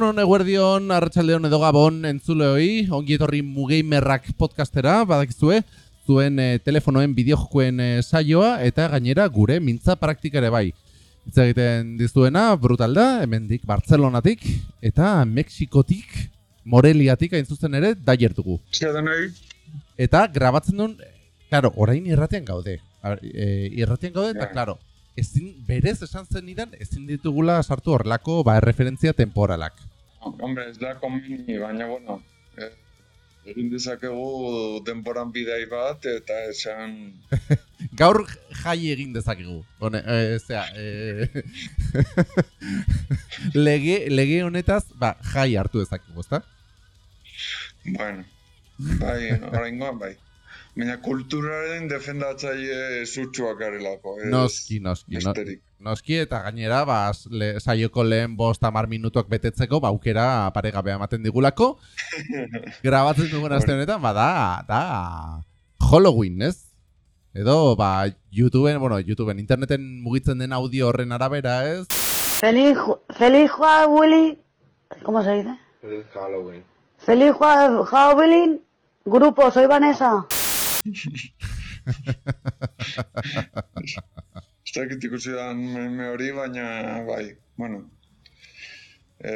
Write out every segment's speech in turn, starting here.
Egun hon eguerdion, arratsaldeon edo gabon entzuleoi, ongi etorri mugeimerrak podcastera, badakizue, zuen eh, telefonoen bideojokoen eh, saioa eta gainera gure mintza praktikare bai. Hitz egiten dizuena, brutal da, hemendik Bartzelonatik eta Mexikotik, Moreliatik hain zuzen ere, daier dugu. Eta grabatzen duen, claro, orain irratean gaude. E, irratean gaude eta, Ja. claro, ezin, berez esan zen idan, ezin ditugula sartu horrelako ba, referentzia temporalak. Hombre, ez da komini, baina, bueno, eh, egin dezakegu denporan bidai bat, eta esan... Gaur jai egin dezakegu. Hone, e, zera, e, lege, lege honetaz, ba, jai hartu dezakegu, ezta? Bueno, bai, oraingoan bai. Baina kulturaren defendatzaile sutsuak garelako. Noski, noski, no, besterik. Noski, eta gainera, ba, le, saioko lehen bost amar minutuak betetzeko, ba, aukera paregabea ematen digulako. Grabatzen dugun aste honetan, ba, da, da, Halloween, ez? Edo, ba, YouTubeen, bueno, YouTubeen, interneten mugitzen den audio horren arabera, ez? Feliz, feliz Halloween. ¿Cómo se dice? Feliz Halloween. Feliz Halloween. Grupo, soy Vanessa. Ez dakit ikusi da meme hori, baina bai, bueno. E,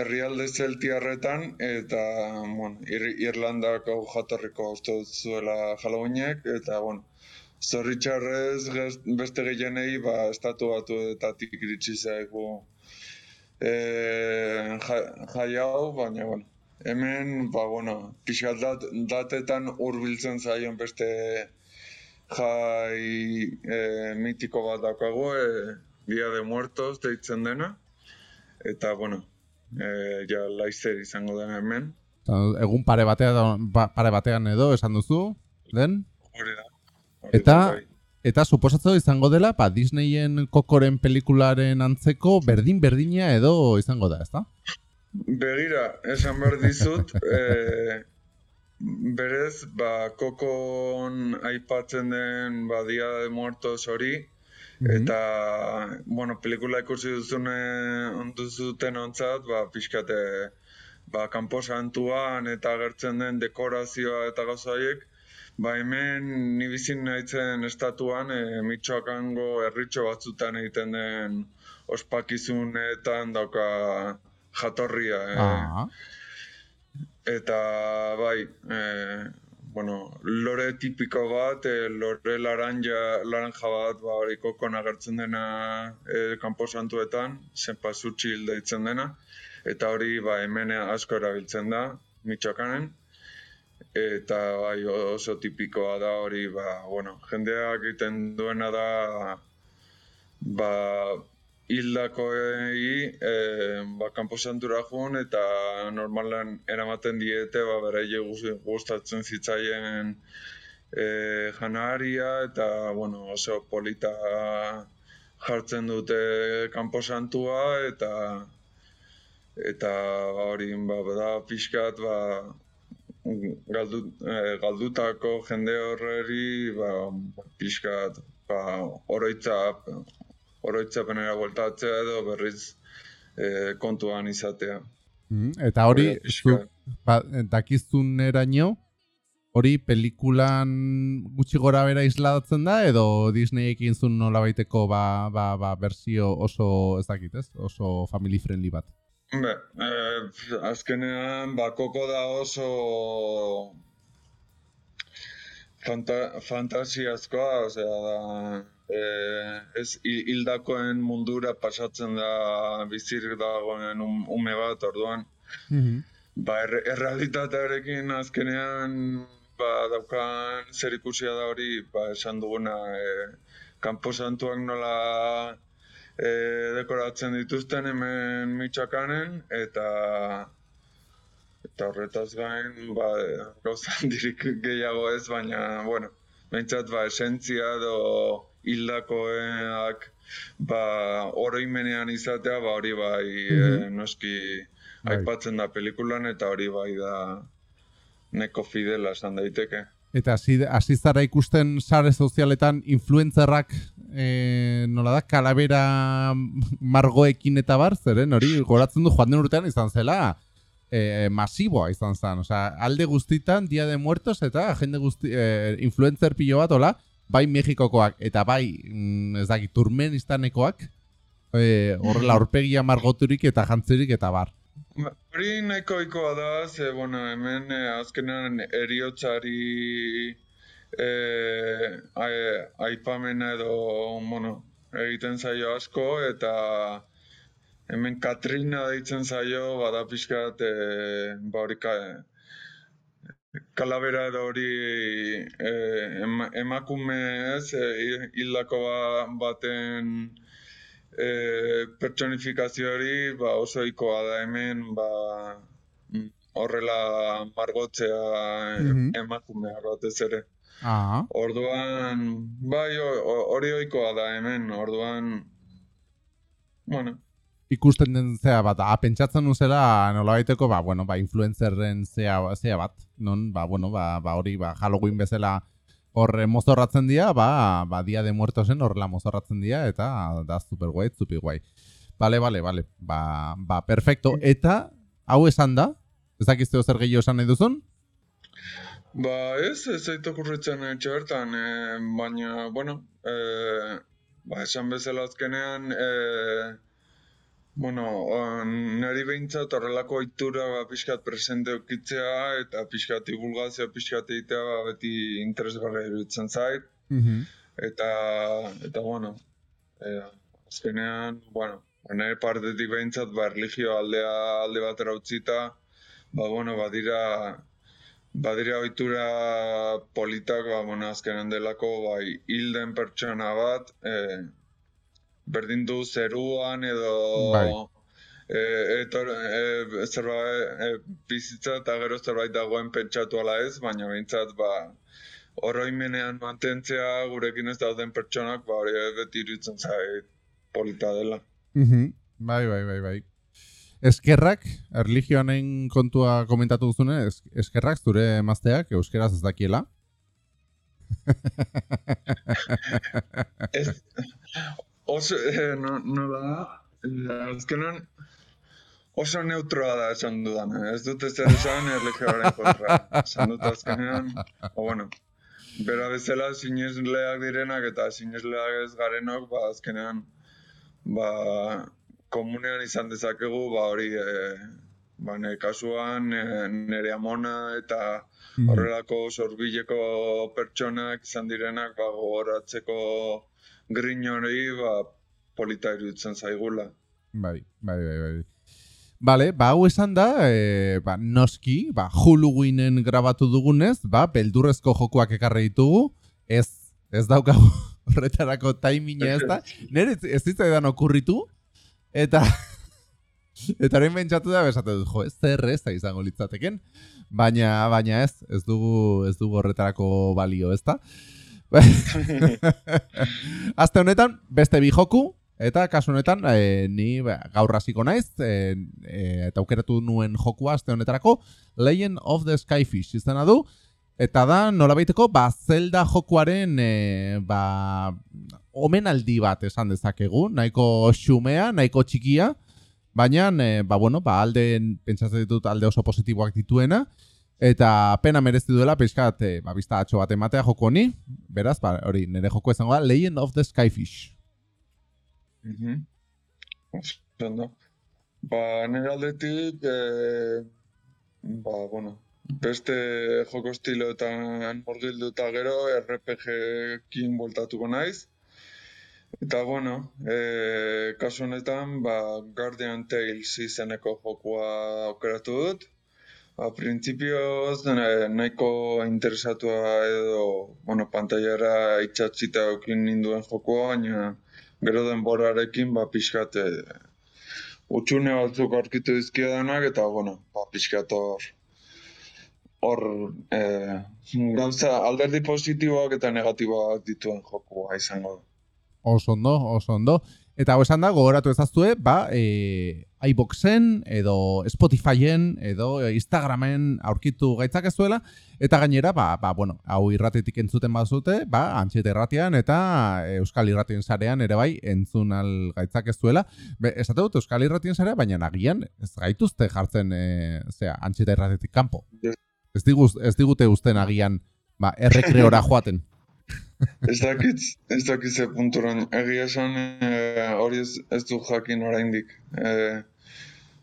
herrialde zeltiarretan eta, bueno, Ir Irlandako jatorriko uste dut zuela Halloweenek, eta, bueno, zorritxarrez beste gehienei, ba, estatu batuetatik iritsi zaigu e, jai, hau, baina, bueno, hemen, ba, bueno, pixkat dat, datetan hurbiltzen zaion beste jai e, mitiko bat daukagu, e, Dia de Muertos deitzen dena, eta, bueno, e, ja laizer izango da hemen. Egun pare batean, ba, pare batean edo, esan duzu, den? Hori da. Eta, bai. eta suposatzen izango dela, ba, Disneyen kokoren pelikularen antzeko berdin-berdina edo izango da, ezta? Begira, esan behar dizut, e, berez, ba, kokon aipatzen den ba, Dia de Muertos hori, Eta, bueno, pelikula ikusi duzune duzuten ontzat, ba, pixkate, ba, kanpo santuan eta agertzen den dekorazioa eta gauza horiek, ba, hemen ni bizin naitzen estatuan, e, Mitxoakango herritxo batzutan egiten den ospakizunetan dauka jatorria. E, Ah, Eta bai, e, bueno, lore tipiko bat, e, lore laranja, laranja bat, ba, hori kokon agertzen dena e, kanpo santuetan, zenpazutxil deitzen dena, eta hori ba, hemen asko erabiltzen da, Mitxoakanen, eta bai oso tipikoa da hori, ba, bueno, jendeak egiten duena da, ba, hildakoei e, ba, kanposantura joan eta normalan eramaten diete ba, beraie guz- gustatzen zitzaien e, janaria eta bueno, oso polita jartzen dute kanposantua eta eta ba, hori ba, da pixkat ba, galdu, eh, galdutako jende horreri ba, pixkat ba, oroitzap oroitzapenera bueltatzea edo berriz e, kontuan izatea. mm, eta hori, zu, ba, dakizuneraino, hori pelikulan gutxi gora bera isladatzen da, edo Disneyekin zuen nola baiteko ba, ba, ba, berzio oso, ez dakit ez, oso family friendly bat. Be, eh, azkenean bakoko da oso fanta, fantasiazkoa, osea da, eh, ez hi- hildakoen mundura pasatzen da bizirik dagoen um- ume bat, orduan, ba, erre, errealitatearekin azkenean ba, daukan zer ikusia da hori, ba, esan duguna, e, kanpo santuak nola e, dekoratzen dituzten hemen Mitxakanen, eta eta horretaz gain, ba, gauza handirik gehiago ez, baina, bueno, behintzat, ba, esentzia edo hildakoak, ba, oroimenean izatea, ba, hori bai, e, noski, Bai. aipatzen da pelikulan, eta hori bai da neko fidela esan daiteke. Eta hasi zara ikusten sare sozialetan influencerrak e, nola da, kalabera margoekin eta bar, zeren hori goratzen du joan den urtean izan zela e, masiboa izan zen. Osea, alde guztitan, Dia de Muertos eta jende guzti, e, influencer pilo bat, hola, bai Mexikokoak eta bai, mm, ez dakit, turmenistanekoak, e, horrela aurpegia margoturik eta jantzirik eta bar. Hori nahiko ikoa da, ze, bueno, hemen eh, azkenean eriotzari eh, ai- aipamena edo, bueno, egiten zaio asko, eta hemen Katrina deitzen zaio, bada pixkat, eh, ba hori ka, kalabera hori ema, emakume ez, eh, hildako ba- baten e, pertsonifikazio hori ba, oso ikoa da hemen ba, mm, horrela margotzea Mhm. emakumeak batez ere. Ah, Orduan, bai, hori ohikoa da hemen, orduan, bueno, ikusten den zea bat, ah, pentsatzen nuzela nola baiteko, ba, bueno, ba, influencerren zea, zea bat, non, ba, bueno, ba, ba, hori, ba, Halloween bezala hor eh, mozorratzen dira, ba, ba, Dia de Muertosen horrela mozorratzen dira, eta da super guai, zupi guai. Bale, bale, bale, ba, ba, perfecto. Eta, hau esan da, ez dakizteo zer gehiago esan nahi duzun? ba ez, ez zait okurritzen etxe bertan, e, baina, bueno, e, ba, esan bezala azkenean, e, Bueno, on, niri behintzat horrelako ohitura ba, pixkat presente eukitzea eta pixkat divulgazioa pixkat egitea ba, beti interesgarria iruditzen zait. Eta, eta bueno, e, azkenean, bueno, nire partetik behintzat, ba, erligio aldea alde batera utzita, ba, bueno, badira, badira ohitura politak, ba, bueno, azkenean delako, bai, hilden pertsona bat, e, berdin du zeruan edo Bai. e, etor, e, zerbait e, bizitza eta gero zerbait dagoen pentsatu ala ez, baina behintzat ba oroimenean mantentzea gurekin ez dauden pertsonak ba hori beti iruditzen zait polita dela. Mhm. Bai, bai, bai, bai. Eskerrak, erligioanen kontua komentatu duzune, es, eskerrak zure emazteak euskeraz ez dakiela. Ez, oso, eh, no, nola da, eh, azkenan oso neutroa da esan dudana, ez dut ez esan erlijioaren kontra. Esan dut azkenean, o bueno, bera bezala sinesleak direnak eta sinesleak ez garenok, ba azkenean, ba, komunean izan dezakegu, ba hori, e, ba nire kasuan, e, nire amona eta horrelako sorbileko pertsonak izan direnak ba, gogoratzeko grin hori ba, polita iruditzen zaigula. Bai, bai, bai, bai. Bale, ba, hau esan da, e, ba, noski, ba, Halloween grabatu dugunez, ba, beldurrezko jokuak ekarri ditugu, ez, ez daukagu horretarako taimina ez da, nire ez, zitzaidan okurritu, eta, eta orain bentsatu da, besate dut, jo, ez zer ez da izango litzateken, baina, baina ez, ez dugu, ez dugu horretarako balio, ez da? Aste honetan, beste bi joku, eta kasu honetan, e, ni ba, gaur hasiko naiz, e, e, eta aukeratu nuen jokua aste honetarako, Legend of the Skyfish izena du, eta da, nolabaiteko, ba, Zelda jokuaren, e, ba, omenaldi bat esan dezakegu, nahiko xumea, nahiko txikia, baina, e, ba, bueno, ba, alde, pentsatzen ditut alde oso positiboak dituena, eta pena merezi duela pixkat, e, ba, bizta atxo bat ematea joko honi, beraz, ba, hori, nire joko izango da, Legend of the Skyfish. Mhm. Ondo. Ba, nire aldetik, e, ba, bueno, beste joko estiloetan murgilduta gero RPG-kin bueltatuko naiz. Eta, bueno, e, kasu honetan, ba, Guardian Tales izeneko jokua aukeratu dut. Ba, printzipioz na- nahiko interesatua edo, bueno, pantailara itxatzita eukin ninduen jokua, baina gero denborarekin, ba, pixkat, e, utxune batzuk aurkitu dizkiedanak, eta, bueno, ba, pixkat hor, hor, e, gauza, alderdi positiboak eta negatiboak dituen jokua izango da. Oso ondo, oso ondo. Eta hau esan da, gogoratu ezaztue, ba, e, iBoxen, edo Spotifyen, edo Instagramen aurkitu gaitzak ez duela, eta gainera, ba, ba, bueno, hau irratetik entzuten bazute, ba, antxeta irratian, eta Euskal Irratien sarean ere bai, entzun al gaitzak ez duela. Be, ez dut Euskal Irratien sarea, baina nagian, ez gaituzte jartzen, e, zera, antxeta irratetik kanpo. Ez, diguz, ez digute usten agian, ba, errekreora joaten. Ez dakit, ez dakit ze punturan. Egia esan eh, hori ez, ez du jakin oraindik. Eh,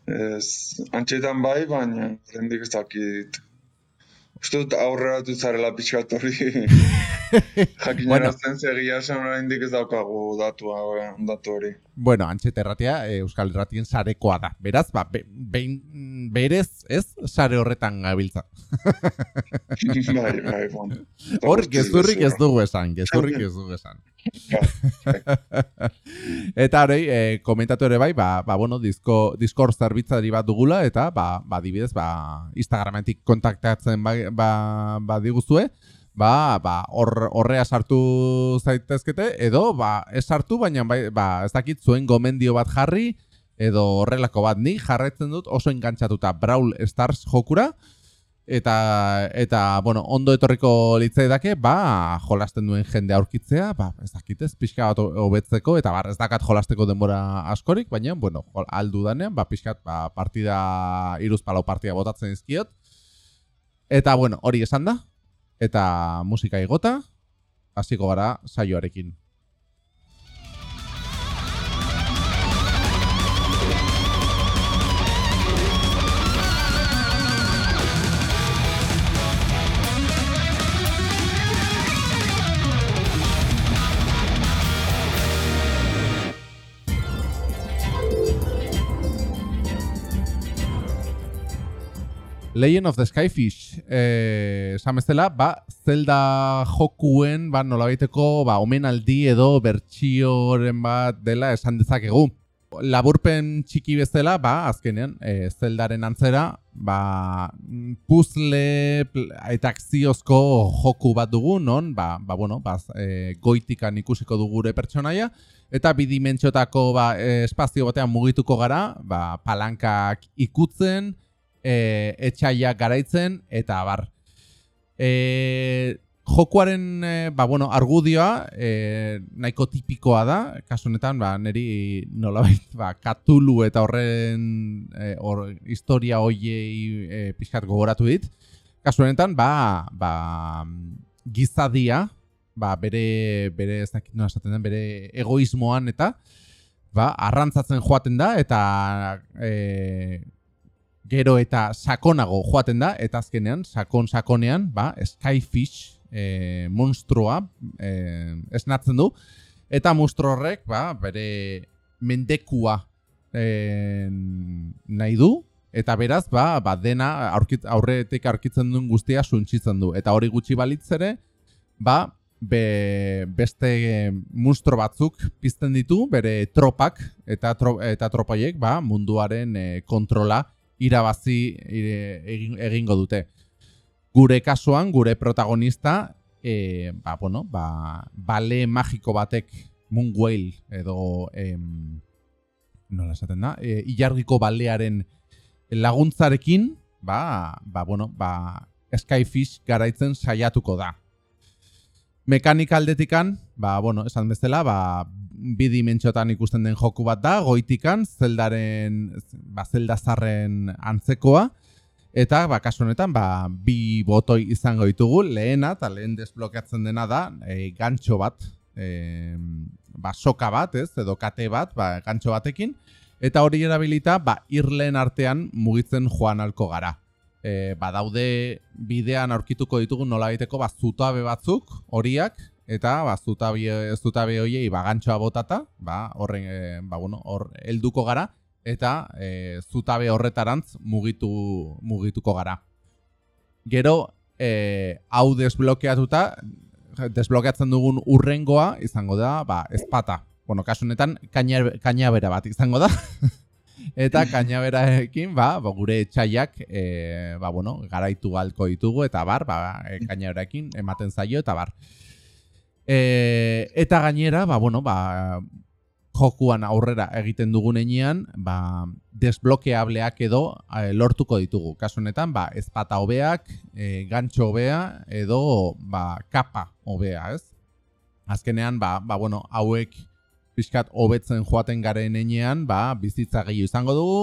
ez, antxetan bai, baina oraindik ez dakit. Uste dut aurrera dut zarela pixkat hori jakin bueno. zegia esan oraindik ez daukagu datu, datu hori. Bueno, antxeta erratia eh, Euskal Erratien sarekoa da. Beraz, ba, be, bein, berez, ez, sare horretan gabiltza. bai, bai, bon. Hor, gezurrik ez dugu esan, gezurrik ez dugu esan. eta hori, eh, komentatu ere bai, ba, ba bueno, disko, Discord zerbitzari bat dugula, eta, ba, ba dibidez, ba, Instagramentik kontaktatzen ba, ba, ba diguzue, ba, ba, or, horrea sartu zaitezkete, edo, ba, ez sartu, baina, bai, ba, ez dakit zuen gomendio bat jarri, edo horrelako bat. Ni jarretzen dut oso engantzatuta Brawl Stars jokura, eta eta bueno, ondo etorriko litzai dake, ba, jolasten duen jende aurkitzea, ba, ez dakitez, pixka bat hobetzeko, eta bar, ez dakat jolasteko denbora askorik, baina, bueno, aldu danean, ba, pixkat, ba, partida, iruz palau partida botatzen izkiot, eta, bueno, hori esan da, eta musika igota, hasiko gara saioarekin. Legend of the Skyfish, eh, samezela, ba, Zelda jokuen, ba, nola baiteko, ba, omenaldi edo bertxioren bat dela esan dezakegu. Laburpen txiki bezala, ba, azkenean, eh, Zeldaren antzera, ba, puzzle eta akziozko joku bat dugu, non, ba, ba bueno, ba, eh, goitikan ikusiko dugure pertsonaia, eta bidimentxotako, ba, eh, espazio batean mugituko gara, ba, palankak ikutzen, e, etxaiak garaitzen, eta bar. E, jokuaren, e, ba, bueno, argudioa e, nahiko tipikoa da, kasu honetan, ba, niri nolabait, ba, katulu eta horren e, or, historia hoiei e, pixkat gogoratu dit. Kasu honetan, ba, ba, gizadia, ba, bere, bere, ez dakit nola esaten den, bere egoismoan eta, ba, arrantzatzen joaten da, eta e, gero eta sakonago joaten da, eta azkenean, sakon-sakonean, ba, Skyfish e, monstrua e, esnatzen du, eta monstru horrek, ba, bere mendekua e, nahi du, eta beraz, ba, ba dena aurkit, aurretik aurkitzen duen guztia suntzitzen du. Eta hori gutxi balitzere, ba, be, beste monstro batzuk pizten ditu, bere tropak, eta, tro, eta tropaiek, ba, munduaren e, kontrola, irabazi egin, egingo dute. Gure kasuan, gure protagonista, e, ba, bueno, ba, bale magiko batek Moon Whale edo em, nola esaten da, e, ilargiko balearen laguntzarekin, ba, ba, bueno, ba, Skyfish garaitzen saiatuko da. Mekanika aldetikan, ba, bueno, esan bezala, ba, bi dimentsiotan ikusten den joku bat da, goitikan, zeldaren, ba, zelda zarren antzekoa, eta, ba, kasu honetan, ba, bi botoi izango ditugu, lehena, eta lehen desblokeatzen dena da, e, gantxo bat, e, ba, soka bat, ez, edo kate bat, ba, gantxo batekin, eta hori erabilita, ba, irlen artean mugitzen joan alko gara. E, ba, daude bidean aurkituko ditugu nola egiteko, ba, zutabe batzuk, horiak, eta ba zutabi zutabe hoiei ba gantxoa botata, ba horren e, ba bueno, hor helduko gara eta e, zutabe horretarantz mugitu mugituko gara. Gero e, hau desblokeatuta desblokeatzen dugun urrengoa izango da ba ezpata. Bueno, kasu honetan kainabera bat izango da. eta kainaberaekin ba, ba gure etxaiak e, ba, bueno, garaitu galko ditugu eta bar, ba, e, kainaberaekin ematen zaio eta bar. E, eta gainera, ba, bueno, ba, jokuan aurrera egiten dugun enean, ba, desblokeableak edo eh, lortuko ditugu. Kasu honetan, ba, ezpata hobeak, e, gantxo hobea edo ba, kapa hobea, ez? Azkenean, ba, ba, bueno, hauek pixkat hobetzen joaten garen enean, ba, bizitza gehiago izango dugu,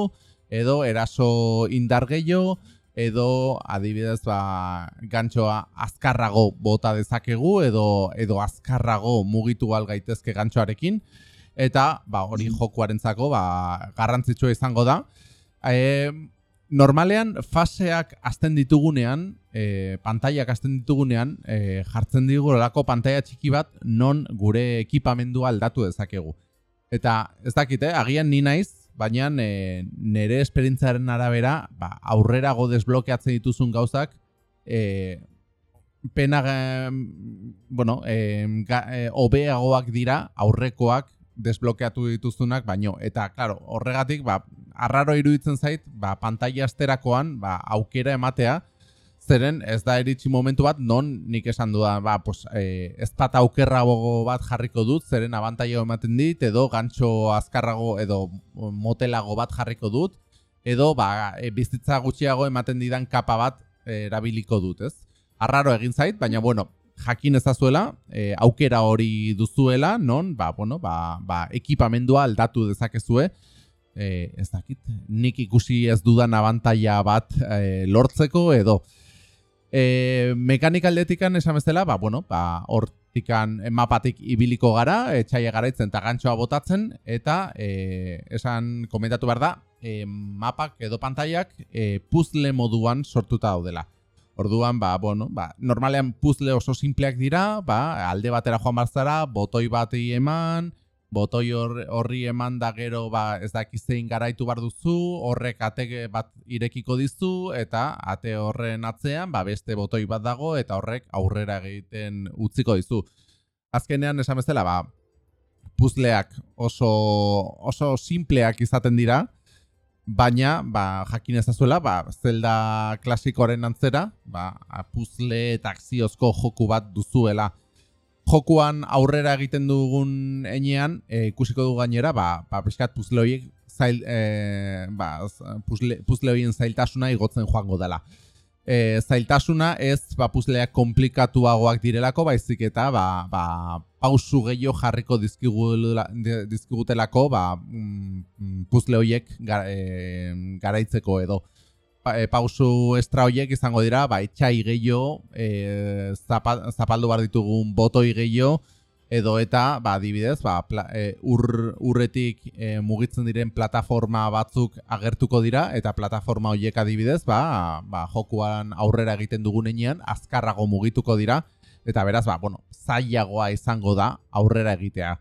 edo eraso indar gehiago, edo adibidez ba, gantxoa azkarrago bota dezakegu edo edo azkarrago mugitu gaitezke gantxoarekin eta ba hori jokuarentzako ba garrantzitsua izango da. E, normalean faseak azten ditugunean, e, pantaiak azten ditugunean, e, jartzen digurelako pantaia txiki bat non gure ekipamendua aldatu dezakegu. Eta ez dakite, agian ni naiz, baina e, nire esperintzaren arabera, ba, aurrerago desblokeatzen dituzun gauzak, e, pena, bueno, e, ga, dira aurrekoak desblokeatu dituzunak, baino, eta, claro, horregatik, ba, arraro iruditzen zait, ba, pantalla asterakoan, ba, aukera ematea, zeren ez da eritzi momentu bat non nik esan duda ba, pues, e, ez bat aukerrago bat jarriko dut zeren abantaio ematen dit edo gantxo azkarrago edo motelago bat jarriko dut edo ba, e, bizitza gutxiago ematen didan kapa bat e, erabiliko dut ez? Arraro egin zait baina bueno jakin ezazuela e, aukera hori duzuela non? Ba, bueno, ba, ba, ekipamendua aldatu dezakezue. E, ez dakit nik ikusi ez dudan abantaia bat e, lortzeko edo. E, mekanika aldetikan esan bezala, ba, bueno, ba, hortikan mapatik ibiliko gara, etxaia garaitzen eta gantxoa botatzen, eta e, esan komentatu behar da, e, mapak edo pantaiak e, puzle moduan sortuta daudela. Orduan, ba, bueno, ba, normalean puzle oso simpleak dira, ba, alde batera joan barzara, botoi bat eman, botoi horri eman da gero ba, ez dakizein garaitu bar duzu, horrek ate bat irekiko dizu eta ate horren atzean ba, beste botoi bat dago eta horrek aurrera egiten utziko dizu. Azkenean esan bezala ba, puzleak oso, oso simpleak izaten dira, baina ba, jakin ezazuela ba, zelda klasikoren antzera, ba, puzle eta akziozko joku bat duzuela jokuan aurrera egiten dugun enean, e, ikusiko du gainera, ba, ba peskat puzle horiek zail, e, ba, puzle, puzle horien zailtasuna igotzen joango dela. E, zailtasuna ez ba, komplikatuagoak direlako, baizik eta ba, ba, pausu gehiago jarriko dizkigutelako ba, mm, puzle horiek e, garaitzeko edo. E, pausu estra hoiek izango dira, ba, etxai gehiago, e, zapaldu bar ditugun botoi gehiago, edo eta, ba, adibidez, ba, e, ur, urretik e, mugitzen diren plataforma batzuk agertuko dira, eta plataforma hoiek adibidez, ba, ba, jokuan aurrera egiten dugunean, azkarrago mugituko dira, eta beraz, ba, bueno, zailagoa izango da aurrera egitea.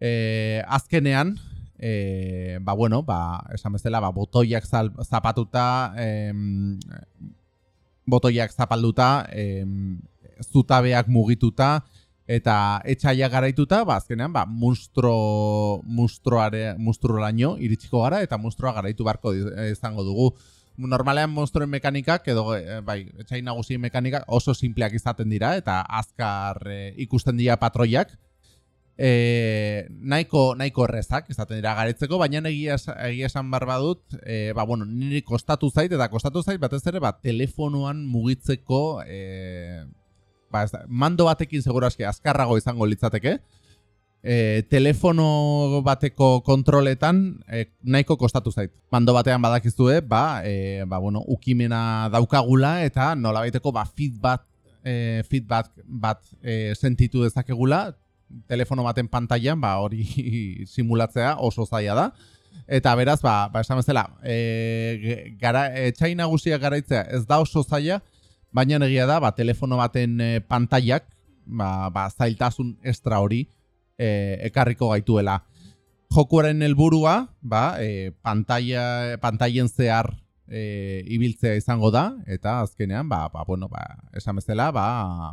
E, azkenean, e, ba, bueno, ba, esan bezala, ba, botoiak zal, zapatuta, em, botoiak zapalduta, em, zutabeak mugituta, eta etxaia garaituta, ba, azkenean, ba, munstro, munstroare, laino iritsiko gara, eta munstroa garaitu barko izango dugu. Normalean monstroen mekanikak, edo, e, bai, etxai nagusien mekanikak oso simpleak izaten dira, eta azkar e, ikusten dira patroiak, e, nahiko, nahiko errezak, ezaten dira garetzeko, baina egia, egia esan barba dut, e, ba, bueno, niri kostatu zait, eta kostatu zait, batez ere, ba, telefonoan mugitzeko, e, ba, ez mando batekin seguraski azkarrago izango litzateke, e, telefono bateko kontroletan e, nahiko kostatu zait. Mando batean badakizue, ba, e, ba, bueno, ukimena daukagula, eta nola baiteko, ba, feedback, e, feedback bat e, sentitu dezakegula, telefono baten pantailan ba hori simulatzea oso zaila da. Eta beraz, ba, ba esan bezala, e, gara, etxai nagusia garaitzea ez da oso zaila, baina egia da, ba, telefono baten e, pantailak, ba, ba, zailtasun estra hori e, ekarriko gaituela. Jokuaren helburua, ba, e, pantaia, pantailen zehar e, ibiltzea izango da eta azkenean ba, ba, bueno, ba, esan bezala ba,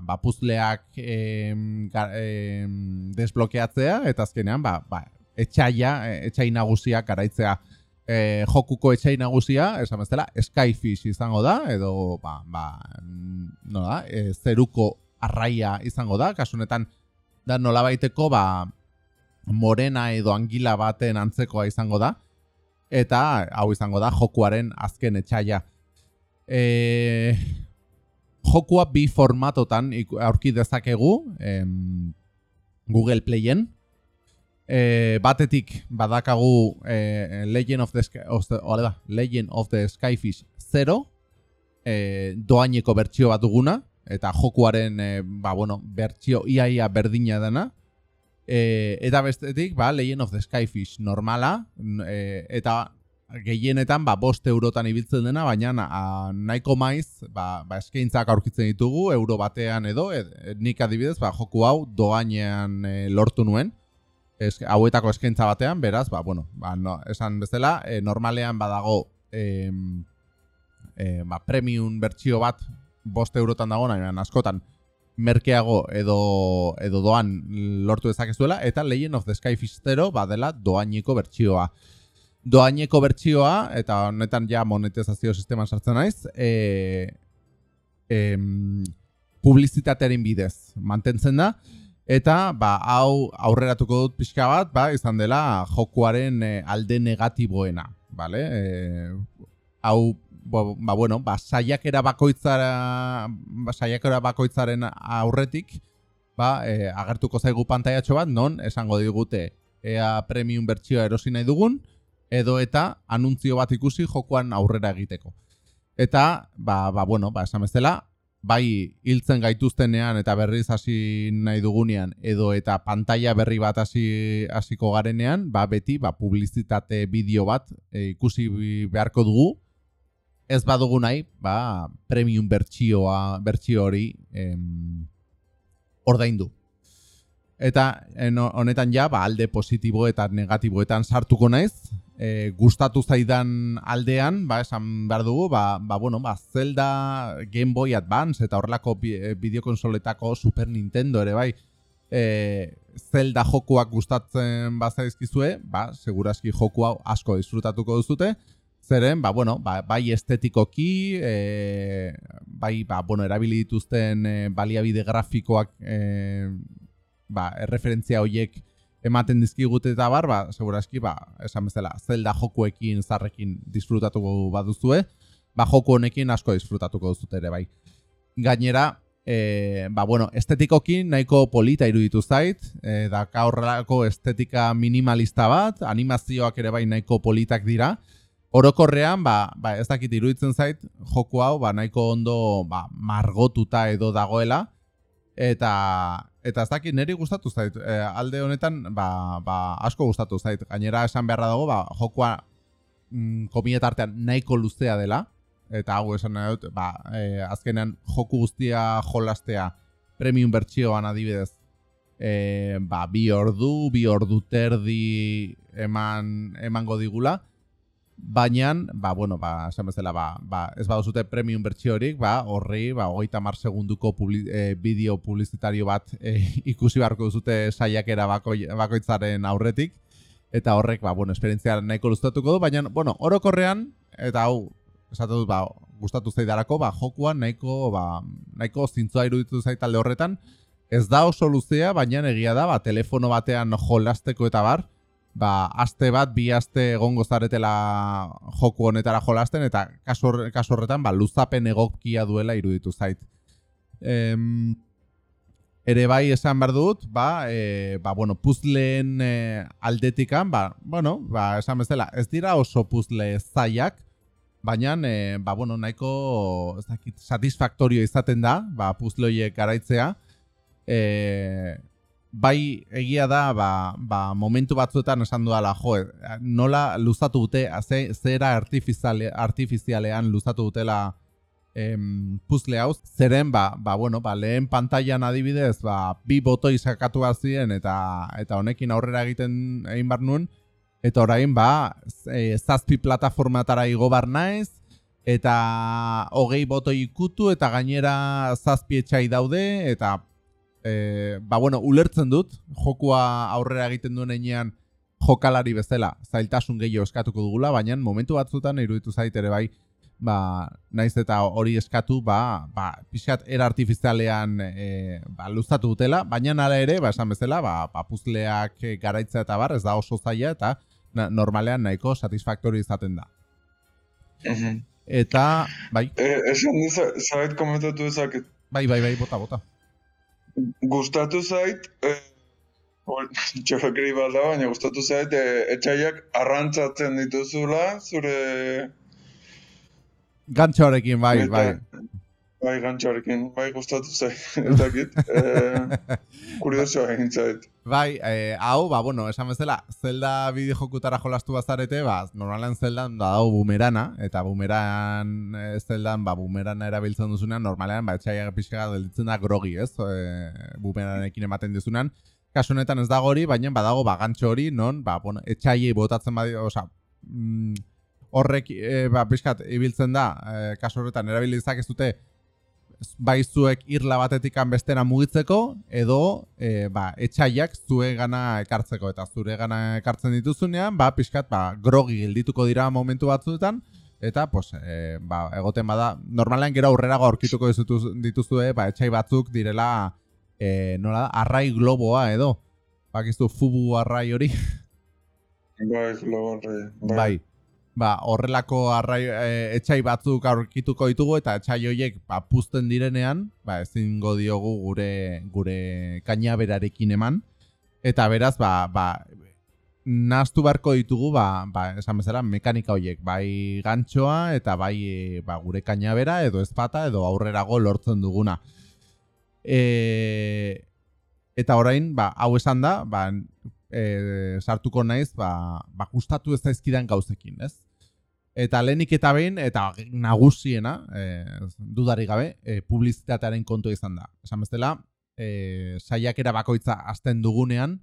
ba puzleak e, desblokeatzea eta azkenean ba, ba, etxaia, etxai nagusia garaitzea e, jokuko etxai nagusia esan bezala skyfish izango da edo ba, ba, no da, e, zeruko arraia izango da kasunetan da nola baiteko ba, morena edo angila baten antzekoa izango da, eta hau izango da jokuaren azken etxaia. E, jokua bi formatotan aurki dezakegu em, Google Playen. E, batetik badakagu e, Legend of the, Sky, hola da, Legend of the Skyfish 0 e, doaineko bertsio bat duguna eta jokuaren e, ba, bueno, bertsio iaia berdina dena e, eta bestetik ba, Legend of the Skyfish normala e, eta gehienetan ba, bost eurotan ibiltzen dena, baina a, nahiko maiz ba, ba, eskaintzak aurkitzen ditugu euro batean edo ed, ed- nik adibidez ba, joku hau doainean e, lortu nuen es, hauetako eskaintza batean, beraz, ba, bueno, ba, no, esan bezala, e, normalean badago em, e, ba, premium bertsio bat bost eurotan dago, baina askotan merkeago edo, edo doan lortu dezakezuela, eta Legend of the Skyfish 0 badela doaineko bertsioa. Doaineko bertsioa, eta honetan ja monetizazio sisteman sartzen naiz, e, em, publizitatearen bidez mantentzen da, eta ba, hau aurreratuko dut pixka bat, ba, izan dela jokuaren e, alde negatiboena, vale? E, hau ba, bueno, ba, saiakera bakoitzara ba, saiakera bakoitzaren aurretik ba, e, agertuko zaigu pantailatxo bat non esango digute ea premium bertsioa erosi nahi dugun edo eta anuntzio bat ikusi jokuan aurrera egiteko. Eta, ba, ba bueno, ba, esan bezala, bai hiltzen gaituztenean eta berriz hasi nahi dugunean edo eta pantalla berri bat hasi hasiko garenean, ba beti ba publizitate bideo bat e, ikusi beharko dugu. Ez badugu nahi, ba premium bertsioa, bertsio hori em, ordaindu. Eta honetan ja ba, alde positibo eta negatiboetan sartuko naiz. E, gustatu zaidan aldean, ba, esan behar dugu, ba, ba, bueno, ba, Zelda, Game Boy Advance eta horrelako e, bideokonsoletako Super Nintendo ere bai, e, Zelda jokuak gustatzen bazaizkizue, ba, seguraski joku hau asko disfrutatuko duzute, zeren, ba, bueno, ba, bai estetikoki, e, bai, ba, bueno, erabili dituzten e, baliabide grafikoak, e, ba, erreferentzia horiek ematen dizkigute eta bar, ba, seguraski, ba, esan bezala, Zelda jokuekin, zarrekin disfrutatuko baduzue, ba, joku honekin asko disfrutatuko duzute ere bai. Gainera, e, ba, bueno, estetikoki nahiko polita iruditu zait, e, daka horrelako estetika minimalista bat, animazioak ere bai nahiko politak dira, orokorrean, ba, ba, ez dakit iruditzen zait, joku hau, ba, nahiko ondo, ba, margotuta edo dagoela, eta eta ez dakit niri gustatu zait. E, alde honetan ba, ba, asko gustatu zait. Gainera esan beharra dago ba, jokoa mm, komietartean nahiko luzea dela. Eta hau esan nahi dut ba, e, azkenean joku guztia jolastea premium bertsioan adibidez. E, ba, bi ordu, bi ordu terdi eman, emango digula Baina, ba, bueno, ba, esan bezala, ba, ba, ez baduzute premium bertsiorik, ba, horri, ba, hogeita mar segunduko publi, e, bideo publizitario bat e, ikusi beharko duzute saiakera bakoi, bakoitzaren aurretik, eta horrek, ba, bueno, esperientzia nahiko luztatuko du, baina, bueno, orokorrean, eta hau, esatu dut, ba, gustatu zaidarako, ba, jokuan nahiko, ba, nahiko zintzoa iruditu zait talde horretan, ez da oso luzea, baina egia da, ba, telefono batean jolasteko eta bar, ba, aste bat, bi aste egongo zaretela joku honetara jolasten, eta kasu, kasu horretan, ba, luzapen egokia duela iruditu zait. Em, ere bai esan behar dut, ba, e, ba bueno, puzleen e, aldetikan, ba, bueno, ba, esan bezala, ez dira oso puzle zaiak, baina, e, ba, bueno, nahiko ez dakit, satisfaktorio izaten da, ba, puzle horiek garaitzea, e, bai egia da ba, ba, momentu batzuetan esan dudala jo, eh, nola luzatu dute ze, zera artifiziale, artifizialean luzatu dutela em, puzle hau, zeren ba, ba, bueno, ba, lehen pantailan adibidez ba, bi botoi sakatu ziren eta eta honekin aurrera egiten egin bar nuen. Eta orain ba e, zazpi plataformatara igo bar naiz eta hogei botoi ikutu eta gainera zazpi etxai daude eta e, ba bueno, ulertzen dut jokua aurrera egiten duen heinean jokalari bezala zailtasun gehiago eskatuko dugula, baina momentu batzutan iruditu zait ere bai ba, naiz eta hori eskatu, ba, ba, pixat era artifizialean e, ba, luztatu dutela, baina nala ere, ba, esan bezala, ba, ba puzleak garaitza eta bar, ez da oso zaila, eta na, normalean nahiko satisfaktori izaten da. Mhm. Eta, bai, Eh, esan diza, zait komentatu ezaket, bai, bai, bai, bota, bota. Gustatu zait, eh, hor, txofekeri bat da, baina gustatu zait, eh, etxaiak arrantzatzen dituzula, zure Gantxoarekin, bai, Eta- bai. bai gantxarekin, bai gustatu zait, ez dakit, eh, kuriosoa egin zait. Bai, eh, hau, ba, bueno, esan bezala, Zelda bideojokutara jolastu bazarete, ba, normalen Zeldan da hau bumerana, eta bumeran eh, Zeldan, ba, bumerana erabiltzen duzunean, normalean, ba, etxaiak pixka gelditzen da grogi, ez? E, bumeranekin ematen dizunean. Kasu honetan ez dago hori, baina badago ba, gantxo hori, non, ba, bueno, etxaiei botatzen badi, oza, mm, horrek, e, ba, pixkat, ibiltzen da, e, kasu horretan, erabilizak ez dute, bai zuek irla batetik bestera mugitzeko edo e, ba, etxaiak zue gana ekartzeko. Eta zure gana ekartzen dituzunean ba, pixkat ba, grogi geldituko dira momentu batzuetan. Eta pues, e, ba, egoten bada normalean gero aurrerago aurkituko dituzue, ba, etxai batzuk direla e, nola da, arrai globoa edo. Bakizu fubu arrai hori? Bai, logorre, bai. Ba, horrelako arrai, e, etxai batzuk aurkituko ditugu eta etxai horiek ba, puzten direnean, ba, ezingo diogu gure gure kainaberarekin eman. Eta beraz, ba, ba, naztu beharko ditugu, ba, ba, esan bezala, mekanika horiek, bai gantxoa eta bai e, ba, gure kainabera edo ezpata edo aurrerago lortzen duguna. E, eta orain, ba, hau esan da, ba, e, sartuko naiz, ba, ba gustatu ez zaizkidan gauzekin, ez? Eta lehenik eta behin, eta nagusiena, e, dudari gabe, e, publizitatearen kontu izan da. Esan bezala, e, saiakera bakoitza azten dugunean,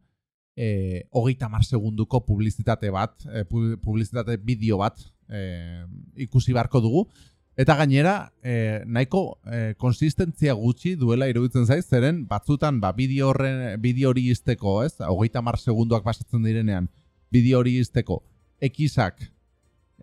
e, hogeita mar segunduko publizitate bat, e, pu- publizitate bideo bat e, ikusi beharko dugu. Eta gainera, e, nahiko e, konsistentzia gutxi duela iruditzen zaiz, zeren batzutan ba, bideo horren bideo hori izteko, ez? Hogeita mar segunduak pasatzen direnean, bideo hori izteko, ekizak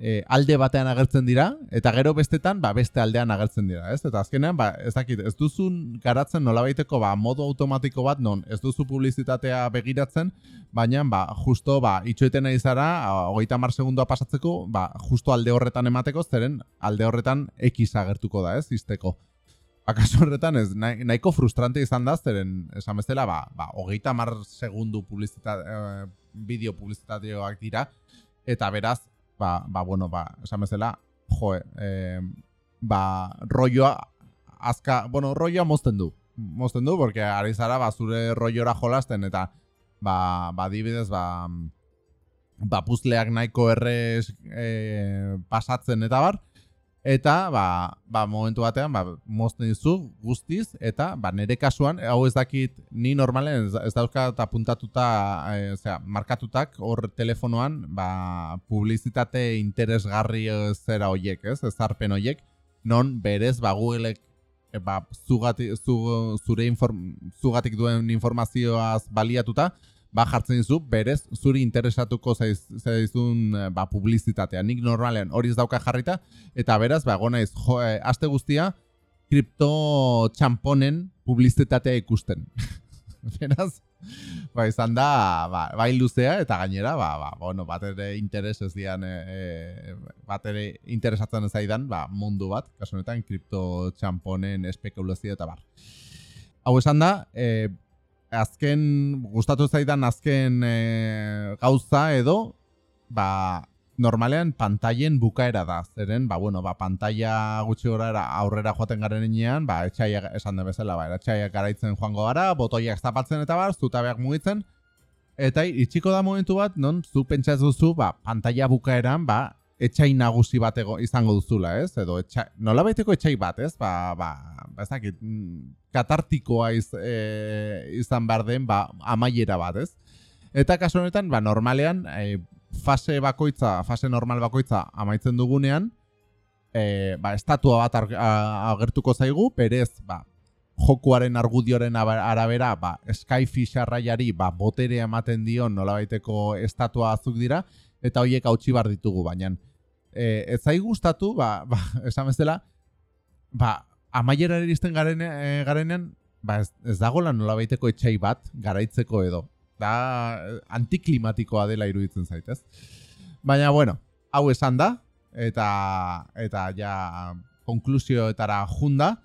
e, alde batean agertzen dira, eta gero bestetan, ba, beste aldean agertzen dira, ez? Eta azkenean, ba, ez dakit, ez duzun garatzen nolabaiteko, ba, modu automatiko bat, non, ez duzu publizitatea begiratzen, baina, ba, justo, ba, itxoeten nahi zara, a, hogeita mar segundua pasatzeko, ba, justo alde horretan emateko, zeren alde horretan X agertuko da, ez, izteko. Akaso horretan, ez, nahi, nahiko frustrante izan da, zeren, esan bezala, ba, ba, hogeita mar segundu publizitate, eh, bideo publizitateoak dira, eta beraz, ba, ba bueno, ba, esan bezala, jo, eh, ba, rolloa, azka, bueno, rolloa mozten du. Mozten du, porque ari zara, ba, zure rollora jolasten, eta, ba, ba, dibidez, ba, ba, puzleak nahiko errez eh, pasatzen eta bar, eta ba, ba, momentu batean ba, mozten dizu guztiz eta ba, nire kasuan hau ez dakit ni normalen ez, ez dauzkat apuntatuta e, osea, markatutak hor telefonoan ba, publizitate interesgarri eh, zera hoiek ez ezarpen hoiek non berez ba, Googleek e, ba, zugati, zu, zure inform, zugatik duen informazioaz baliatuta ba jartzen dizu berez zuri interesatuko zaiz, zaizun eh, ba, publizitatea. Nik normalean hori ez dauka jarrita eta beraz ba egon naiz jo, eh, aste guztia kripto txamponen publizitatea ikusten. beraz ba izan da ba, bai luzea eta gainera ba, ba bueno bat ere interes ez dian e, e, bat ere interesatzen zaidan ba, mundu bat kasu honetan kripto txamponen espekulazio eta bar. Hau esan da, e, azken, gustatu zaidan azken e, gauza edo, ba, normalean pantailen bukaera da. Zeren, ba, bueno, ba, pantalla gutxi gora aurrera joaten garen inean, ba, etxaiak, esan da bezala, ba, etxaiak garaitzen joango gara, botoiak zapatzen eta bar, zutabeak mugitzen, eta itxiko da momentu bat, non, zu pentsa ez duzu, ba, pantalla bukaeran, ba, etxai nagusi bat izango duzula, ez? Edo etxai, nola baiteko etxai bat, ez? Ba, ba, ba ez dakit, mm, katartikoa iz, e, izan behar den, ba, amaiera bat, ez? Eta kasu honetan, ba, normalean, e, fase bakoitza, fase normal bakoitza amaitzen dugunean, e, ba, estatua bat agertuko zaigu, berez, ba, jokuaren argudioren arabera, ba, Skyfish arraiari, ba, botere ematen dion nolabaiteko estatua azuk dira, eta horiek hautsi bar ditugu, baina e, ez zai gustatu, ba, ba, esan bezala, ba, amaiera iristen garen, e, garenean, ba, ez, ez dagoela nola baiteko etxai bat garaitzeko edo. Da, antiklimatikoa dela iruditzen zaitez. Baina, bueno, hau esan da, eta, eta ja konklusioetara junda,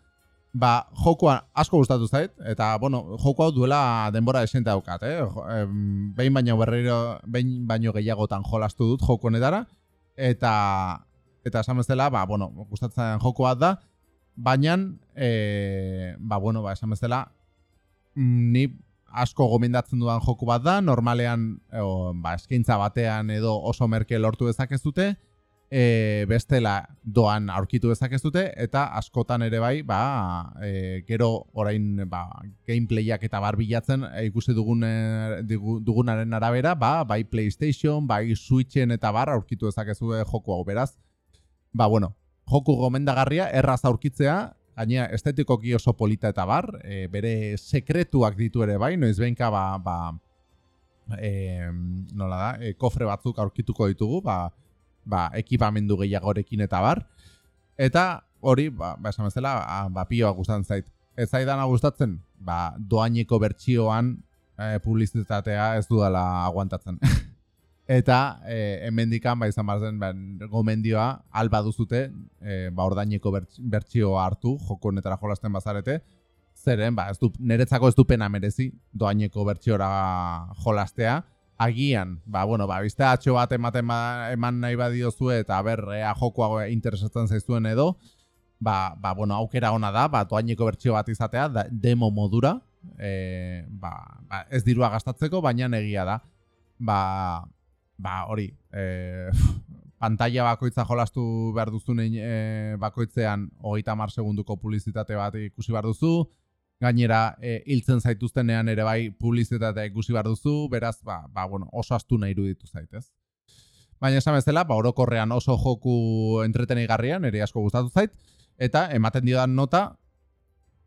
ba, jokoa asko gustatu zait, eta, bueno, joko hau duela denbora esente daukat, eh? Behin baino berriro, behin baino gehiagotan jolastu dut joko honetara, eta, eta esan bezala, ba, bueno, gustatzen jokoa da, baina, e, ba, bueno, ba, esan bezala, ni asko gomendatzen dudan joku bat da, normalean, o, ba, eskaintza batean edo oso merke lortu dezakezute, e, bestela doan aurkitu dezakezute, eta askotan ere bai, ba, e, gero orain ba, gameplayak eta bar bilatzen e, ikusi dugun, dugunaren arabera, ba, bai PlayStation, bai Switchen eta bar aurkitu dezakezue joku hau beraz. Ba, bueno, joku gomendagarria, erraz aurkitzea, gainera estetikoki oso polita eta bar, e, bere sekretuak ditu ere bai, noiz behinka ba, ba e, nola da, e, kofre batzuk aurkituko ditugu, ba, ba, ekipamendu gehiagorekin eta bar. Eta hori, ba, ba esan bezala, a, ba, pioa gustatzen zait. Ez zaidana gustatzen, ba, doaineko bertsioan e, publizitatea ez dudala aguantatzen. Eta e, hemendikan ba izan barzen ba, gomendioa alba duzute e, ba ordaineko berts- bertsioa hartu joko honetara jolasten bazarete. Zeren ba ez du niretzako ez du pena merezi doaineko bertsiora jolastea. Agian ba bueno ba atxo bat ematen ba, eman nahi badiozue eta ber ea jokoa interesatzen zaizuen edo ba, ba bueno aukera ona da ba doaineko bertsio bat izatea da, demo modura. E, ba, ba, ez dirua gastatzeko baina egia da. Ba, ba hori, e, pantalla bakoitza jolastu behar duzun e, bakoitzean hogeita mar segunduko publizitate bat ikusi behar duzu, gainera e, hiltzen zaituztenean ere bai publizitatea ikusi behar duzu, beraz, ba, ba, bueno, oso astuna iruditu zaitez. Baina esan bezala, ba, orokorrean oso joku entretenigarrian, ere asko gustatu zait, eta ematen diodan nota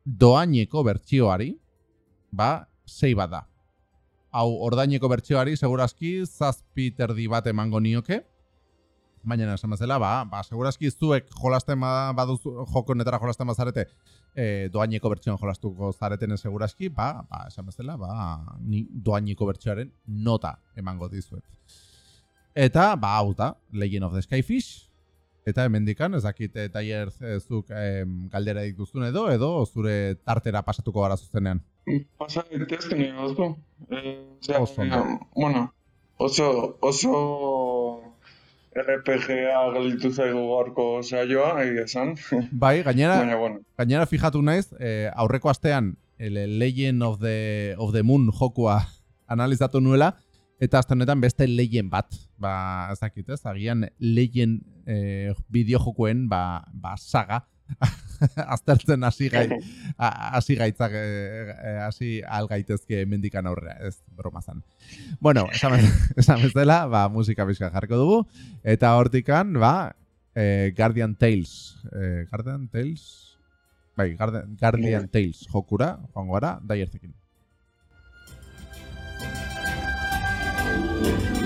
doaineko bertsioari, ba, sei bat da hau ordaineko bertsioari segurazki zazpi terdi bat emango nioke. Baina esan bezala, ba, ba, segurazki zuek jolasten ba- baduzu, joko honetara jolasten bazarete, e, doaineko bertsioan jolastuko zareten segurazki, ba, ba, esan bezala, ba, ni doaineko bertsioaren nota emango dizuet. Eta, ba, hau da, Legend of the Skyfish, eta hemendikan ez dakit e, taier e, zuk em, galdera dituzun edo, edo zure tartera pasatuko gara zuzenean. Pasa daitezke nire oso. Eh, Oso ondo. eh, bueno, oso, oso RPG-a gelditu zaigu gaurko saioa, egia esan. Bai, gainera, Baina, bueno, Gainera fijatu naiz, eh, aurreko astean el Legend of the, of the Moon jokua analizatu nuela, eta aste honetan beste Legend bat, ba, ez dakit ez, agian Legend eh, bideojokoen ba, ba, saga aztertzen hasi gai, hasi gaitzak, eh, eh, hasi al gaitezke mendikan aurrera, ez? Broma zan. Bueno, esan, esan bezala, ba, musika bizka jarriko dugu, eta hortikan, ba, eh, Guardian Tales, eh, Guardian Tales, bai, Guardian, Guardian Tales jokura, joango gara, daierzekin. thank you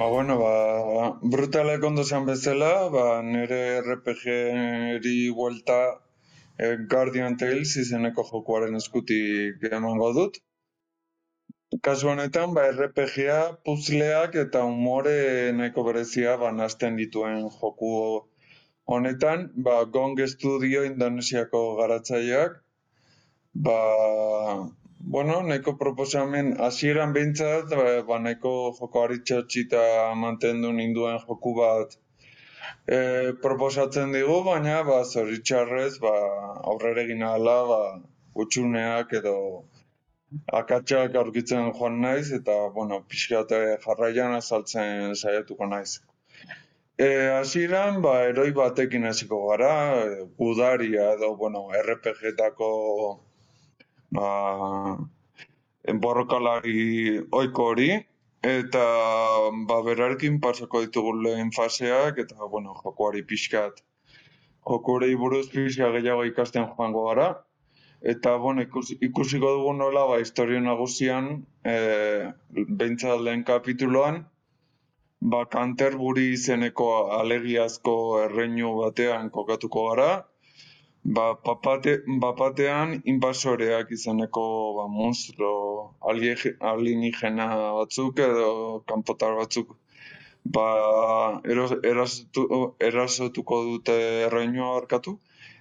ba, bueno, ba, brutalek ondo zen bezala, ba, nire RPG-ri vuelta eh, Guardian Tales izeneko jokuaren eskutik emango dut. Kasu honetan, ba, RPG-a, puzzleak eta umore nahiko berezia ba, nahasten dituen joku honetan, ba, Gong Studio Indonesiako garatzaileak, ba, bueno, nahiko proposamen hasieran behintzat, ba, ba nahiko jokoari txotxita mantendu ninduen joku bat e, proposatzen digu, baina ba, zoritxarrez ba, aurrera egin ahala ba, utxuneak edo akatsak aurkitzen joan naiz eta bueno, pixkat eh, jarraian azaltzen saiatuko naiz. E, hasieran ba, eroi batekin hasiko gara, e, gudaria edo bueno, RPG-etako ba, borrokalari oiko hori, eta ba, berarekin pasako ditugu lehen faseak, eta bueno, jokoari pixkat, jokoari buruz pixka gehiago ikasten joango gara, eta bueno, ikus, ikusiko dugu nola, ba, historio nagusian, e, behintzat lehen kapituloan, ba, Canterbury izeneko alegiazko erreinu batean kokatuko gara, ba, papate, bapatean invasoreak izeneko ba, monstro alie- alienígena batzuk edo kanpotar batzuk ba, eros, erasotu, erasotuko dute erreinua arkatu.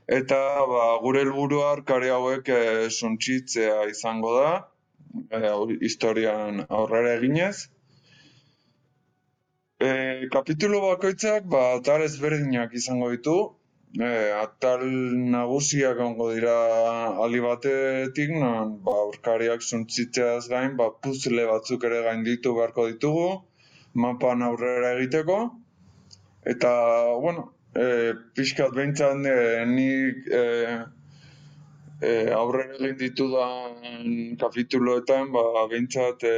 Eta ba, gure helburua arkare hauek e, suntsitzea izango da, e, historian aurrera eginez. E, kapitulu bakoitzak ba, atal ezberdinak izango ditu. E, atal nagusiak egongo dira aldi batetik, non ba, aurkariak suntzitzeaz gain, ba, puzzle batzuk ere gainditu beharko ditugu, mapan aurrera egiteko. Eta, bueno, e, pixkat behintzat e, nik e, e, aurrera egin ditudan kapituloetan, ba, behintzat e,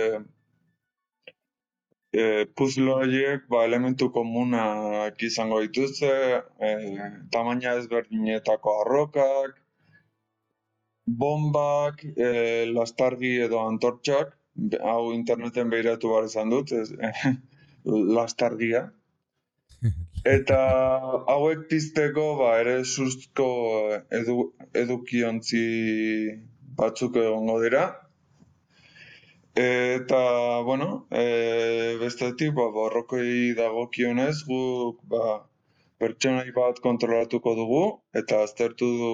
e, puzzle horiek ba, elementu komunak izango dituzte, e, tamaina ezberdinetako arrokak, bombak, e, lastargi edo antortxak, hau interneten behiratu behar izan dut, ez, lastargia. Eta hauek pizteko ba, ere sustko edu, edukiontzi batzuk egongo dira. Eta, bueno, e, bestetik, ba, borrokoi dagokionez, guk, ba, pertsonai bat kontrolatuko dugu, eta aztertu du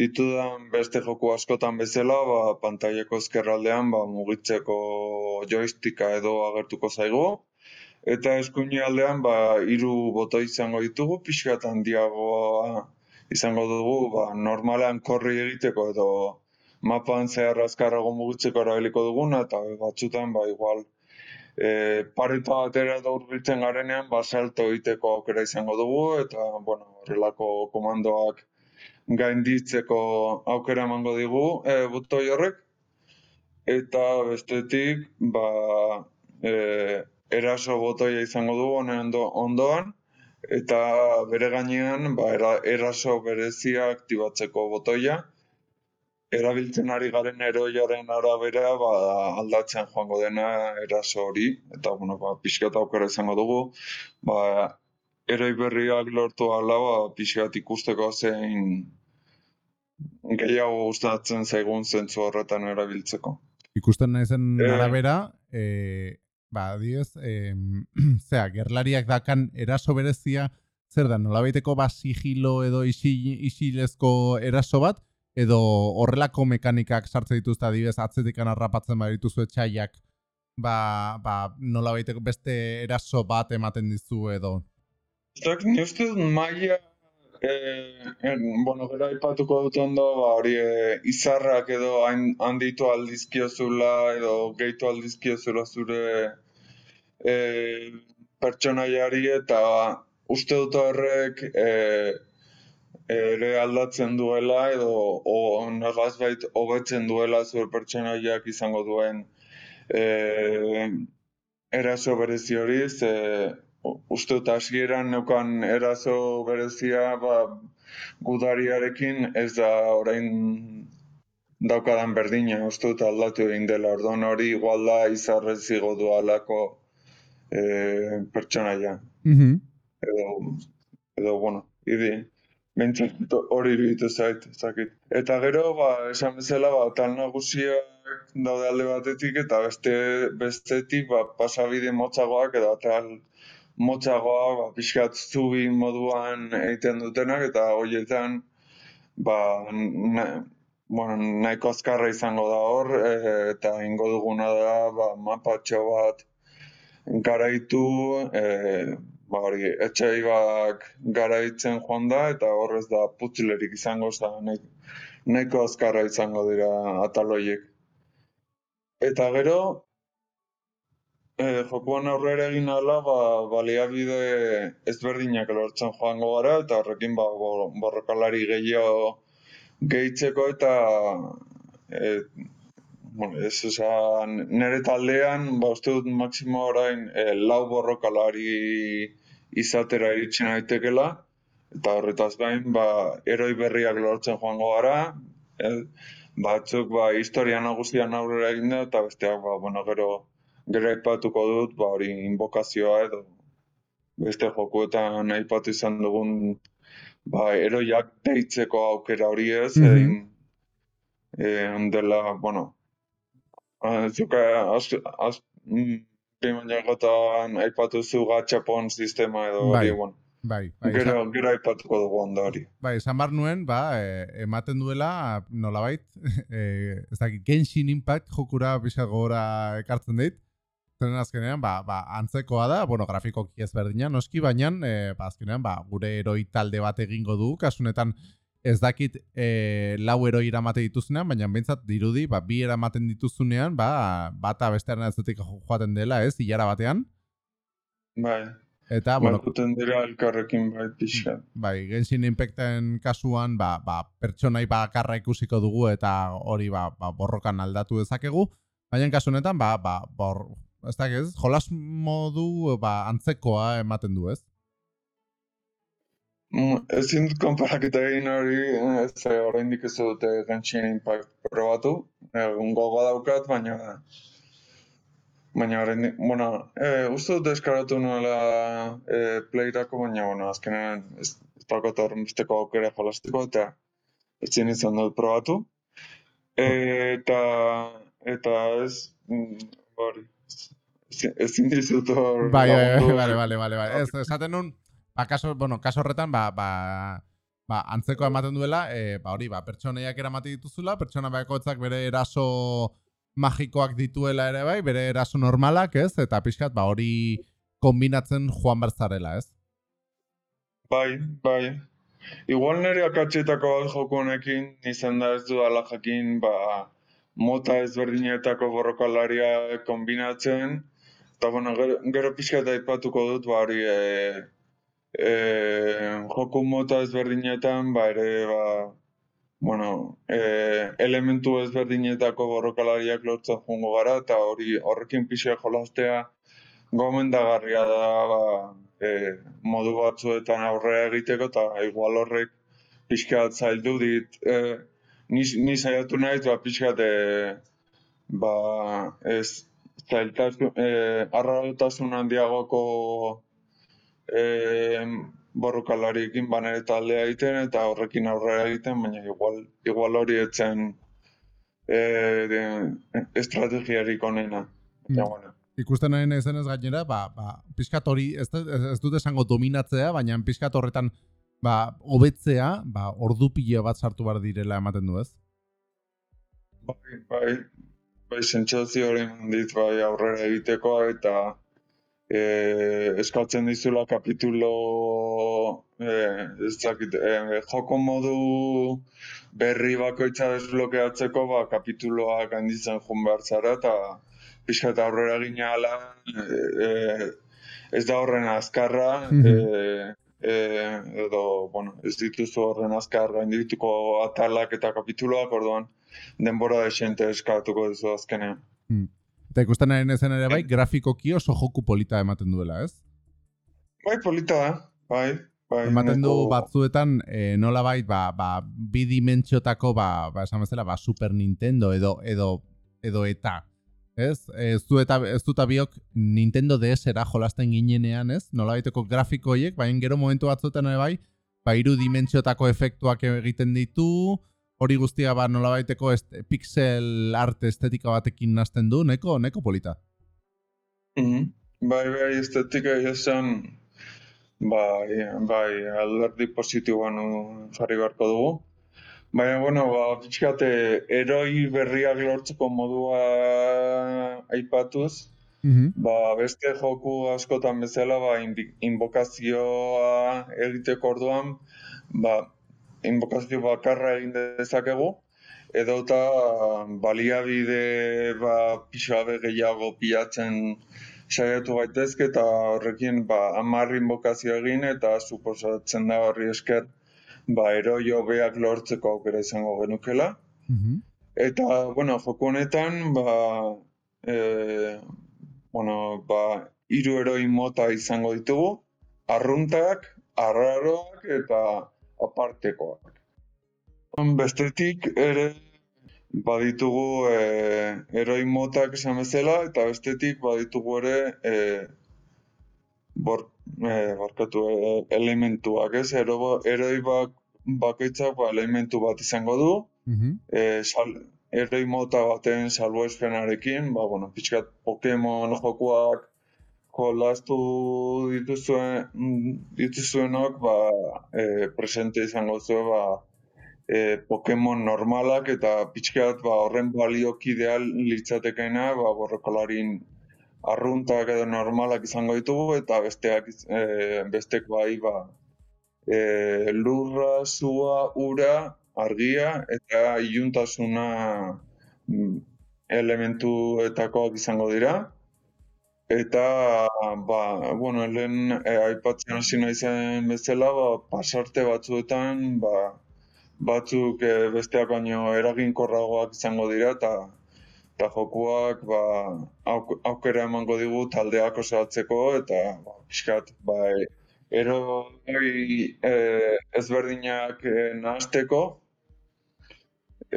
ditudan beste joku askotan bezala, ba, pantaileko ezkerraldean ba, mugitzeko joysticka edo agertuko zaigu. Eta eskuini aldean ba, hiru botoi izango ditugu, pixkat handiagoa izango dugu, ba, normalean korri egiteko edo mapan zehar azkarrago mugitzeko erabiliko duguna, eta batzutan ba, igual e, pareta batera edo hurbiltzen garenean ba, salto egiteko aukera izango dugu, eta bueno, horrelako komandoak gainditzeko aukera emango digu e, botoi horrek. Eta bestetik, ba, e, eraso botoia izango du honen ondo, ondoan, eta bere gainean ba, era, eraso berezia aktibatzeko botoia. Erabiltzen ari garen eroiaren arabera ba, aldatzen joango dena eraso hori, eta bueno, ba, pixkat aukera izango dugu, ba, eroi berriak lortu ala, ba, pixkat ikusteko zein gehiago gustatzen zaigun zentzu horretan erabiltzeko. Ikusten naizen Eh. arabera, e, ba, adioz, e, zera, gerlariak dakan eraso berezia, zer da, nolabaiteko ba sigilo edo isi, isilezko eraso bat, edo horrelako mekanikak sartzen dituzte adibidez atzetikan harrapatzen badituzu etxaiak, ba, ba, nolabaiteko beste eraso bat ematen dizu edo. Zak, ni uste dut maila, eh, en, bueno, gero aipatuko dut ondo, ba, hori eh, izarrak edo hain, handitu aldizkiozula edo gehitu aldizkiozula zure eh, pertsonaiari eta uste dut horrek eh, ere aldatzen duela edo o, nolazbait hobetzen duela zure pertsonaiak izango duen eh, eraso berezi hori, ze uste dut hasieran neukan eraso berezia ba, gudariarekin ez da orain daukadan berdina, uste dut aldatu egin dela, orduan hori igual da izarrez igo du alako e, pertsonaia, Mhm. edo, edo bueno, idi, behintzat hori iruditu zait, ez dakit. Eta gero, ba, esan bezala, ba, tal nagusiak daude alde batetik, eta beste, bestetik, ba, pasabide motzagoak, edo atal motzagoak, ba, pixkat zubi moduan egiten dutenak, eta horietan, ba, na, bueno, nahiko azkarra izango da hor, e, eta ingo duguna da, ba, mapatxo bat garaitu, e, ba, hori, etxaibak garaitzen joan da, eta horrez da putzlerik izango, oza, nahiko, azkarra izango dira atal horiek. Eta gero, e, jokuan aurrera egin ala, ba, baliabide ezberdinak lortzen joango gara, eta horrekin ba, bo- borrokalari gehiago gehitzeko eta e, bueno, ez, oza, nire taldean, ba, uste dut maksimo orain e, lau borrokalari izatera iritsi daitekela, eta horretaz gain, ba, eroi berriak lortzen joango gara, e, batzuk ba, historia nagusian aurrera egin da, eta besteak, ba, bueno, gero, gero aipatuko dut, ba, hori inbokazioa edo beste jokuetan aipatu izan dugun ba, eroiak deitzeko aukera hori ez, mm -hmm. egin, eh, ondela, bueno, uh, zuka, az, az, mm, aipatu zu gatxapon sistema edo bai. hori, bueno. Bai, bai, gero, esan, gero aipatuko dugu ondo hori. bai, esan bar nuen, ba, e, ematen duela, nolabait, e, ez dakit, Genshin Impact jokura pixat gora ekartzen dit, Zeren azkenean, ba, ba, antzekoa da, bueno, grafikoki ezberdina, noski, baina, e, ba, azkenean, ba, gure eroi talde bat egingo du, kasunetan, ez dakit e, lau eroi eramate dituzunean, baina bintzat dirudi, ba, bi eramaten dituzunean, ba, bata bestearen ez joaten dela, ez, hilara batean. Bai. Eta, bueno, Bakuten dira elkarrekin bai pixa. bai, Genshin Impacten kasuan, ba, ba, pertsonai bakarra ikusiko dugu eta hori ba, ba, borrokan aldatu dezakegu, baina kasu honetan, ba, ba, bor, ez da, ez, jolas modu ba, antzekoa ematen du, ez? Mm, ezin dut konparaketa egin hori, ez eh, oraindik ez dute Genshin Impact probatu, egun gogoa daukat, baina baina orain, bueno, e, uste dut eskaratu nuela e, playrako, baina, bueno, azkenean ez, ez daukat horren aukera jolastiko, eta ezin izan dut probatu. E, eta, eta ez, mm, hori, ezin dizut hor... Bai, bai, bai, bale, bale, bale. Ez, esaten nun, ba, kaso, bueno, kaso horretan, ba, ba, ba, antzeko ematen duela, e, ba, hori, ba, pertsoneiak eramate dituzula, pertsona bakoitzak bere eraso magikoak dituela ere bai, bere eraso normalak, ez? Eta pixkat, ba, hori kombinatzen joan bertzarela, ez? Bai, bai. Igual nire akatxetako bat joko honekin, izan da ez dudala jakin, ba, mota ezberdinetako borrokalaria kombinatzen, eta bueno, gero, gero pixka eta aipatuko dut, ba, hori, e, e, joko mota ezberdinetan, ba, ere, ba, bueno, e, elementu ezberdinetako borrokalariak lortzen jungo gara, eta hori horrekin pixka jolastea gomendagarria da, ba, e, modu batzuetan aurrera egiteko, eta igual horrek pixka zaildu dit, e, ni, saiatu naiz, ba, pixka e, ba, ez, zailtasun, e, arrarotasun handiagoko e, borrokalariekin banere taldea egiten eta horrekin aurrera egiten, baina igual, igual hori etzen e, de, estrategiarik onena. Mm. Ja, bueno. Ikusten nahi nahi zenez gainera, ba, ba, pixkat hori, ez, ez, dut esango dominatzea, baina pixkat horretan, ba, hobetzea, ba, ordu pila bat sartu bar direla ematen du, ez? Bai, bai, bai, sentsazio hori dit, bai, aurrera egiteko eta e, eskatzen dizula kapitulo e, ez dakit, e, joko modu berri bakoitza desblokeatzeko ba, kapituloak handitzen joan behar zara eta pixka eta aurrera gina ala e, e, ez da horren azkarra Mhm. e, e, edo, bueno, ez dituzu horren azkar gaindituko atalak eta kapituloak, orduan denbora desente eskatuko duzu azkenean. Eta ikusten nahi nezen ere bai, grafikoki oso joku polita ematen duela, ez? Bai, polita da, bai. bai Ematen du batzuetan e, nola bai, ba, ba, bi dimentsiotako, ba, ba, esan bezala, ba, Super Nintendo edo, edo, edo eta, ez? Ez du eta, ez du biok Nintendo DS-era jolasten ginenean, ez? Nola baiteko grafiko horiek, baina gero momentu batzuetan ere bai, ba, iru dimentsiotako efektuak egiten ditu, hori guztia ba nola baiteko est, pixel art estetika batekin nazten du, neko, neko polita. Mhm. Bai, bai, estetika esan, bai, bai, alderdi positiboan jarri beharko dugu. Baina, bueno, ba, pixkate, eroi berriak lortzeko modua aipatuz, ba, beste joku askotan bezala, ba, inbokazioa egiteko orduan, ba, inbokazio bakarra egin dezakegu, edo eta baliabide ba, pixabe gehiago pilatzen saiatu gaitezke eta horrekin ba, amar inbokazio egin eta suposatzen da horri esker ba, eroi hobeak lortzeko aukera izango genukela. Mhm. Eta, bueno, joku honetan, ba, e, bueno, ba, hiru eroi mota izango ditugu, arruntak, arraroak eta apartekoak. Bestetik ere baditugu e, eroi motak esan bezala, eta bestetik baditugu ere e, bor, e, barkatu, e, elementuak, ez? Ero, eroi bak, bakoitzak ba, elementu bat izango du, Mhm. e, sal, mota baten salbuespenarekin, ba, bueno, pixkat Pokemon jokuak jolastu dituzuen, dituzuenok, ba, e, presente izango zuen, ba, e, Pokemon normalak eta pixkat ba, horren baliokidea litzatekeena, ba, borrokalarin arruntak edo normalak izango ditugu, eta besteak, e, bestek bai, ba, e, lurra, zua, ura, argia eta iluntasuna elementuetakoak izango dira. Eta, ba, bueno, lehen e, aipatzen hasi naizen bezala, ba, pasarte batzuetan, ba, batzuk e, besteak baino eraginkorragoak izango dira, eta eta jokuak ba, auk, aukera emango digu taldeak osatzeko, eta ba, pixkat, ba, e, eroi e, ezberdinak e, nahasteko,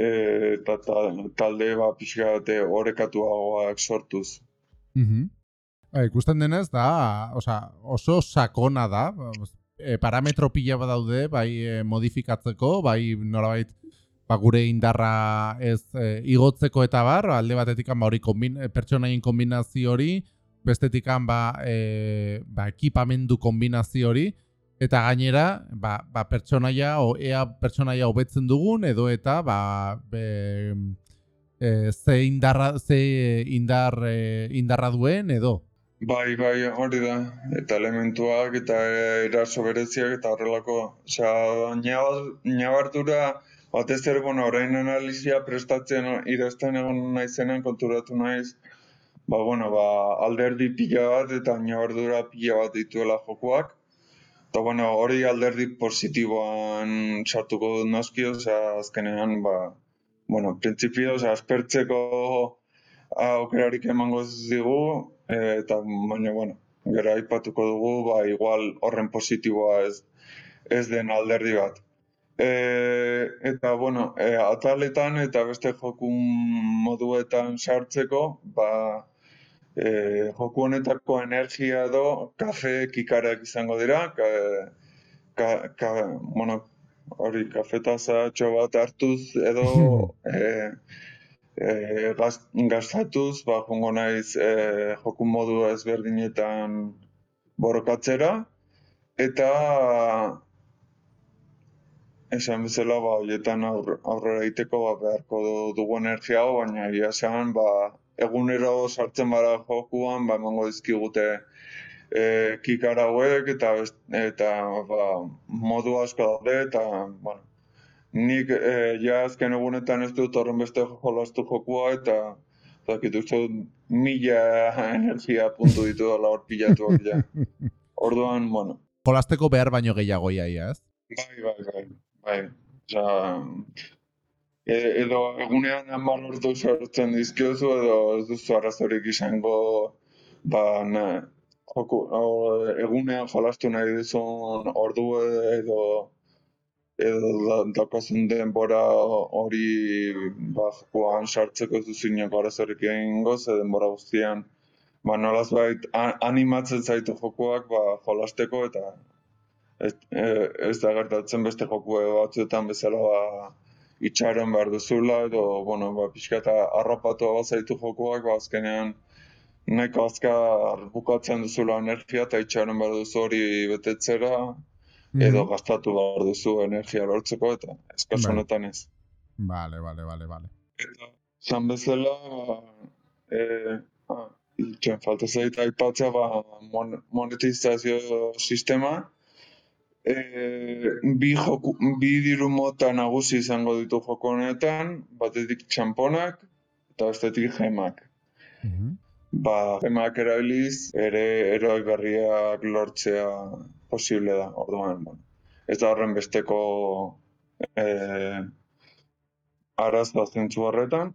eta ta- talde ba, pixkat e, sortuz. Mhm. Ba, ikusten denez da, osea, oso sakona da, e, parametro pila bat daude, bai e, modifikatzeko, bai nolabait ba, gure indarra ez e, igotzeko eta bar, alde batetik ba, e, pertsonaien kombinazio hori, bestetik ba, e, ba, ekipamendu kombinazio hori, eta gainera, ba, ba, pertsonaia, o, ea pertsonaia hobetzen dugun, edo eta, ba, be, e, ze indarra, ze indar, e, indarra duen, edo. Bai, bai, hori da. Eta elementuak eta e, eraso bereziak eta horrelako. Osea, ñabardura batez ere, bueno, orain analizia prestatzen idazten egon naizenean konturatu naiz. Ba, bueno, ba, alderdi pila bat eta ñabardura pila bat dituela jokuak. Eta, bueno, hori alderdi positiboan sartuko dut noski, osea, azkenean, ba, bueno, printzipio, osea, aspertzeko aukerarik emango e, eta baina, bueno, gero aipatuko dugu, ba, igual horren positiboa ez, ez den alderdi bat. E, eta, bueno, e, ataletan eta beste joku moduetan sartzeko, ba, e, joku honetako energia edo kafe kikarak izango dira, ka, ka, ka, bueno, hori kafetazatxo bat hartuz edo e, e, gaz, gastatuz, ba, jongo naiz e, joku modu ezberdinetan borrokatzera, eta esan bezala, ba, hoietan aurre, aurrera egiteko ba, beharko dugu energia hau, baina egia esan, ba, egunero sartzen bara jokuan, ba, emango dizkigute e, kikar hauek, eta, eta ba, modu asko daude, eta, bueno, nik e, ja azken egunetan ez dut horren beste jolastu jokua, eta zakit uste dut mila energia puntu ditu dela hor pilatuak ja. Orduan, bueno, Jolasteko behar baino gehiago iaia, ez? Bai, bai, bai, bai. Osea, e, edo egunean hamar ordu sortzen dizkiozu edo ez duzu arazorik izango ba, na, joku, o, egunean jolastu nahi duzun ordu edo edo da, daukazun denbora hori ba, jokuan sartzeko inoko arazorik egingo, ze denbora guztian ba, nolaz bait, animatzen zaitu jokuak ba, jolasteko eta ez, e, ez da gertatzen beste joku batzuetan bezala ba, itxaron behar duzula edo, bueno, ba, pixka eta arropatu zaitu jokuak, ba, azkenean nahiko azkar bukatzen duzula energia eta itxaron behar duzu hori betetzera edo Mhm. gastatu behar duzu energia lortzeko eta Bai. honetan ez. Vale, vale, vale, vale. Eta, zan bezala, e, ah, itxen falta zait aipatzea, ba, mon, monetizazio sistema, e, bi, joku, bi diru mota nagusi izango ditu joko honetan, batetik txamponak eta bestetik gemak. Mhm. Ba, gemak erabiliz, ere eroi berriak lortzea posible da, orduan, bueno. ez da horren besteko e, arazoa zentzu horretan.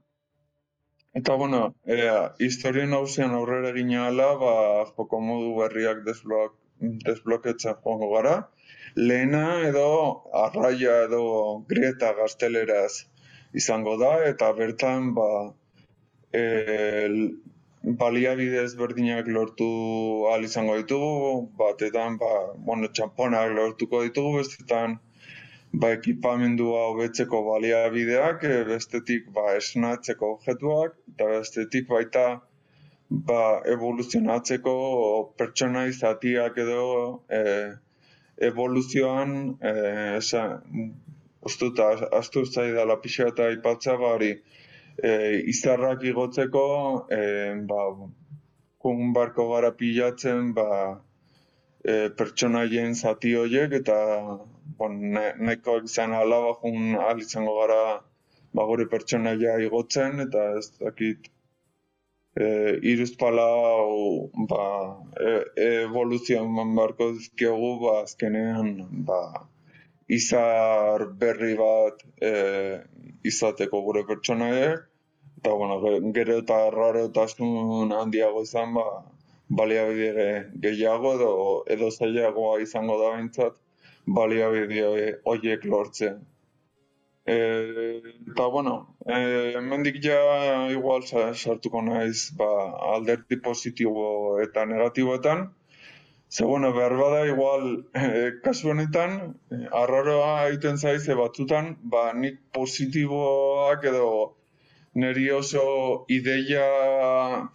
Eta, bueno, e, historien hauzean aurrera egin ala, ba, joko modu berriak desblok, desbloketzen joango gara. Lehena edo arraia edo grieta gazteleraz izango da, eta bertan, ba, e, baliabide ezberdinak lortu ahal izango ditugu, batetan, ba, bueno, txamponak lortuko ditugu, bestetan, ba, ekipamendua hobetzeko baliabideak, e, bestetik ba, esnatzeko objektuak, eta bestetik baita ba, evoluzionatzeko pertsona izatiak edo e, evoluzioan e, esa, ustuta, astu zaidala pixa eta ipatza ba, hori e, izarrak igotzeko e, ba, kun barko gara pilatzen ba, e, pertsonaien zati horiek eta bon, nahiko izan ala bajun ahal izango gara ba, gure pertsonaia igotzen eta ez dakit e, iruzpala o, ba, e, evoluzioan barko dizkiogu ba, azkenean ba, izar berri bat e, izateko gure pertsonaiek eta bueno, gero eta rarotasun handiago izan ba, baliabide gehiago edo, edo zailagoa izango da behintzat baliabide horiek lortzen. E, eta, bueno, e, mendik ja igual sartuko naiz ba, alderti positibo eta negatiboetan. Ze, bueno, behar bada igual e, kasu honetan, e, arraroa egiten zaize batzutan, ba, nik positiboak edo neri oso ideia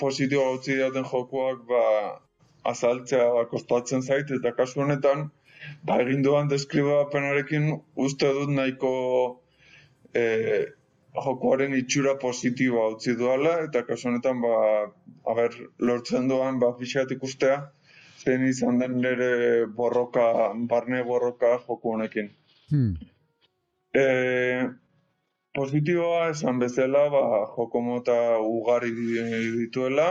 positiboa utzi daten jokoak ba, azaltzea kostatzen zait, eta kasu honetan, ba, egin duan deskribapenarekin uste dut nahiko e, jokoaren itxura positiboa utzi duala, eta kasu honetan, ba, aber, lortzen duan, ba, fixat ikustea, zen izan den nire borroka, barne borroka joko honekin. Hmm. E, positiboa esan bezala, ba, joko mota ugari dituela,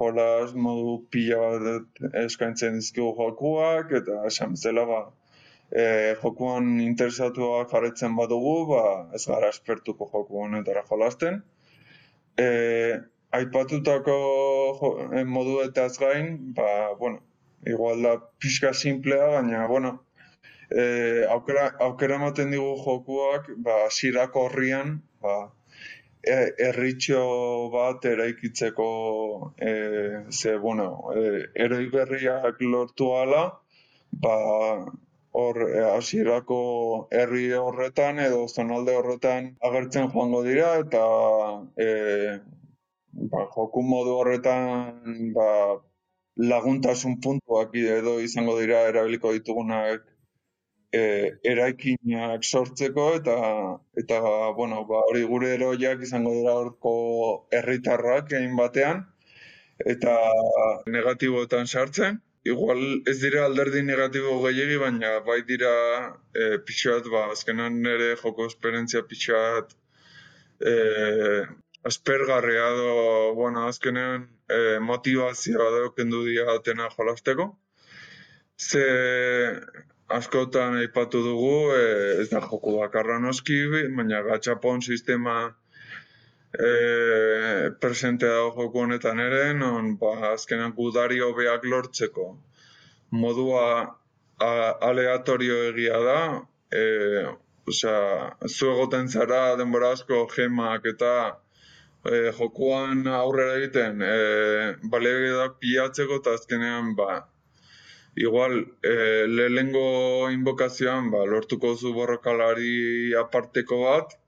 jolas modu pila bat eskaintzen dizkigu jokuak, eta esan bezala ba, e, jokuan interesatuak jarretzen badugu, ba, ez gara espertuko joku honetara jolasten. E, aipatutako jo, e, modu eta gain, ba, bueno, igual da pixka simplea, baina, bueno, e, aukera, aukera ematen digu jokuak, ba, sirako horrian, ba, E, erritxo bat eraikitzeko e, ze, bueno, e, eroi berriak lortu ala, ba, hor, e, hasierako herri horretan edo zonalde horretan agertzen joango dira eta e, ba, joku modu horretan ba, laguntasun puntuak edo izango dira erabiliko ditugunak e, eraikinak sortzeko eta eta bueno, ba, hori gure eroiak izango dira horko herritarrak egin batean eta negatiboetan sartzen. Igual ez dira alderdi negatibo gehiagi, baina bai dira e, pixat, ba, azkenan nire joko esperientzia pixat e, aspergarria do, bueno, azkenean e, motivazioa da kendu dia atena jolasteko. Ze askotan aipatu dugu, e, ez da joku bakarra noski, baina gatxapon sistema e, presente dago joku honetan ere, non ba, azkenan gudari hobeak lortzeko modua a, aleatorio egia da, e, osea, zu egoten zara denbora asko gemak eta e, jokuan aurrera egiten, e, balegidak pilatzeko eta azkenean ba, igual e, lehengo inbokazioan ba, lortuko zu borrokalari aparteko bat,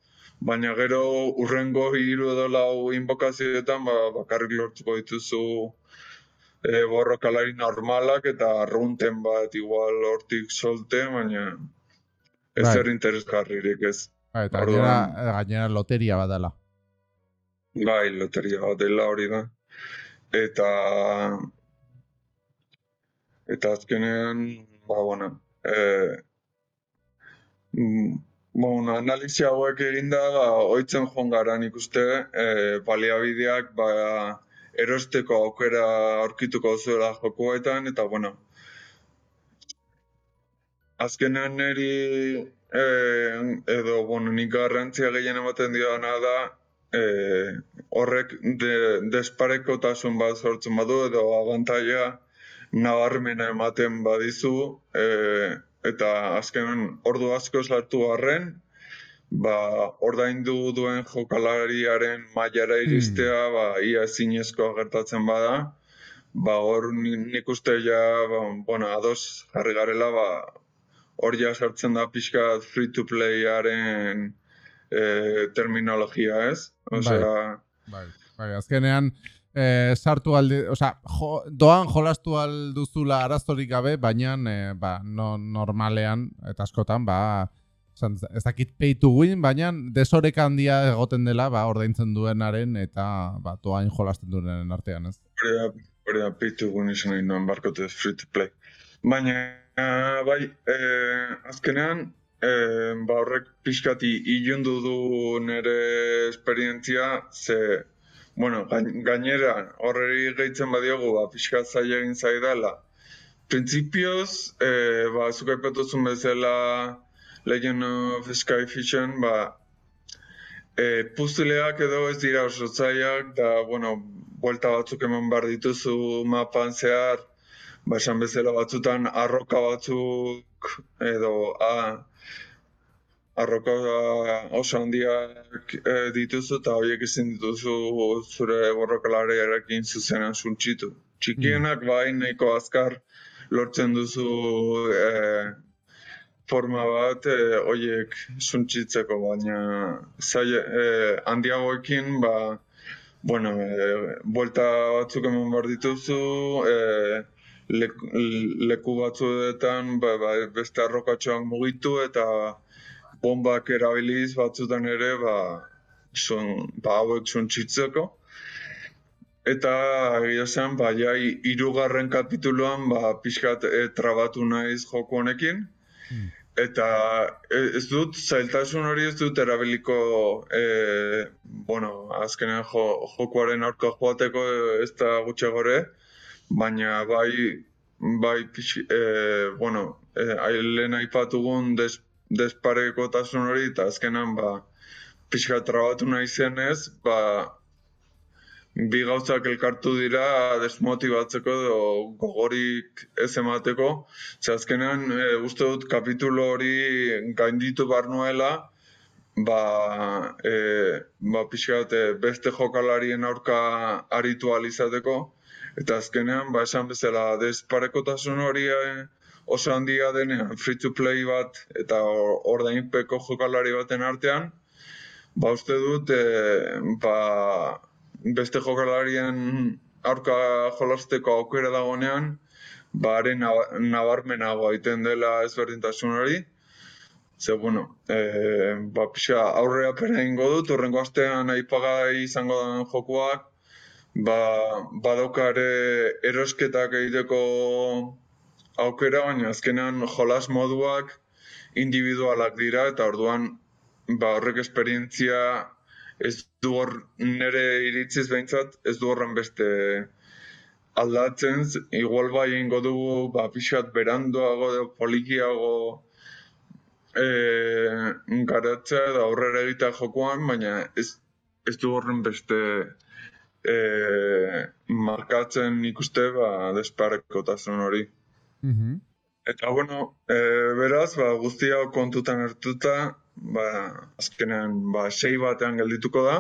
baina gero urrengo hiru edo lau inbokazioetan ba, bakarrik lortuko dituzu e, borrokalari normalak eta arrunten bat igual hortik solte, baina ez bai. zer interesgarririk ez. Ba, eta gainera, gainera loteria badala. Bai, loteria bat dela hori da. Eta eta azkenean, ba, bueno, e, bueno, analizia hauek egin da, ba, oitzen joan gara nik uste, e, baliabideak, ba, erosteko aukera aurkituko zuela jokoetan, eta, bueno, azkenean niri eh, edo, bueno, nik garrantzia gehien ematen diona da eh, horrek de, desparekotasun bat sortzen badu edo abantaia nabarmena ematen badizu eh, eta azkenean ordu asko sartu harren ba, ordaindu duen jokalariaren mailara iristea, ba, ia ezinezkoa gertatzen bada, ba, hor ni- nik uste ja, ba, bueno, ados jarri garela, ba, hor ja sartzen da pixka free to playaren eh, terminologia, ez? Osea, Bai, bai, azkenean eh, sartu alde, osea, jo, doan jolastu alduzula arazorik gabe, baina eh, ba, no, normalean eta askotan ba esan, ez dakit pay to win, baina desoreka handia egoten dela ba ordaintzen duenaren eta ba doain jolasten duenaren artean, ez? hori da, hori da pitu guen izan nahi nuen barkote free to play. Baina, bai, eh, azkenean, eh, ba horrek pixkati ilundu du nire esperientzia, ze, bueno, gain- gainera, horreri gehitzen badiogu, ba, pixkat zaila egin zaidala. Printzipioz, eh, ba, zuk aipatuzun bezala Legend of Skyfishen, ba, e, puzzleak edo ez dira oso zailak, da, bueno, buelta batzuk eman behar dituzu mapan zehar, ba, esan bezala batzutan arroka batzuk edo a, arroka oso handiak e, dituzu eta horiek ezin dituzu zure borrokalariarekin zuzenan suntxitu. Txikienak bai nahiko azkar lortzen duzu e, forma bat e, hoiek suntsitzeko, baina zaila, e, handiagoekin, ba, bueno, e, buelta batzuk eman behar dituzu, e, leku, leku batzuetan ba, ba, beste arrokatxoak mugitu eta bombak erabiliz batzutan ere, ba, sun, ba hauek suntsitzeko. Eta egia zen, ba, ja, hi- hirugarren kapituluan, ba, pixkat e, trabatu naiz joku honekin. Hmm. Eta e- ez dut, zailtasun hori ez dut erabiliko, e, bueno, azkenean jo, jokuaren aurka joateko e, ez da gutxe gore, baina bai, bai, pix, e, bueno, e, ai- lehen aipatugun des, desparekotasun hori, eta azkenean, ba, pixka trabatu nahi zenez, ba, bi gauzak elkartu dira desmotibatzeko edo gogorik ez emateko. Ze azkenean e, uste dut kapitulo hori gainditu bar nuela, ba, e, ba pixkat e, beste jokalarien aurka aritu ahal izateko. Eta azkenean, ba esan bezala, desparekotasun hori e, oso handia denean free to play bat eta or- ordainpeko jokalari baten artean, ba uste dut e, ba, beste jokalarien aurka jolasteko aukera dagonean, ba haren naba- nabarmenago egiten dela ezberdintasun hori. Ze, bueno, e, ba, pixa, aurrea pera egingo dut, urrengo astean aipagai izango den jokuak, ba, badauka ere erosketak egiteko aukera, baina azkenean jolas moduak individualak dira, eta orduan ba, horrek esperientzia ez du hor nire iritziz behintzat, ez du horren beste aldatzen, igual bai egingo dugu ba, pixat beranduago polikiago e, garatzea edo aurrera egitea jokoan, baina ez, ez du horren beste e, markatzen ikuste ba, desparekotasun hori. Mhm. Eta bueno, e, beraz, ba, guzti hau kontutan hartuta, ba, azkenean ba, sei batean geldituko da.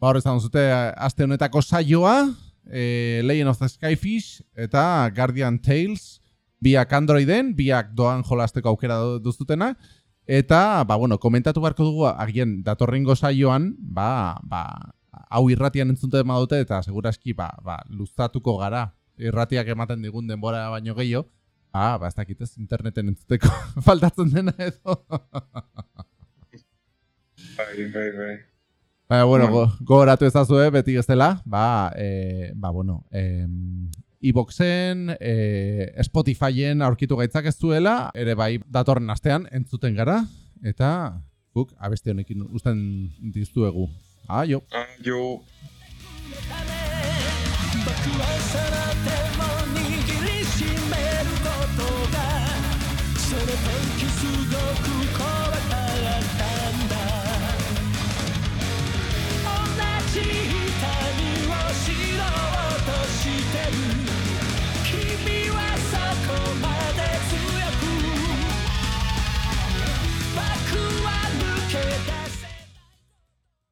Ba, hor izan zute, aste honetako saioa, e, Legend of the Skyfish eta Guardian Tales, biak Androiden, biak doan jolasteko aukera du- duzutena, eta, ba, bueno, komentatu beharko dugu, agian, datorrengo saioan, ba, ba, hau irratian entzuten badute, eta seguraski, ba, ba, luztatuko gara, irratiak ematen digun denbora baino gehiago, ba, ba, ez dakit ez, interneten entzuteko faltatzen dena edo. Bai, bai, bai. Baina, bueno, go, gogoratu ezazue, beti ez dela, ba, e, ba, bueno, e, iBoxen, e, eh, Spotifyen aurkitu gaitzak ez duela, ere bai datorren astean entzuten gara, eta guk abeste honekin uzten diztuegu. Aio! Aio!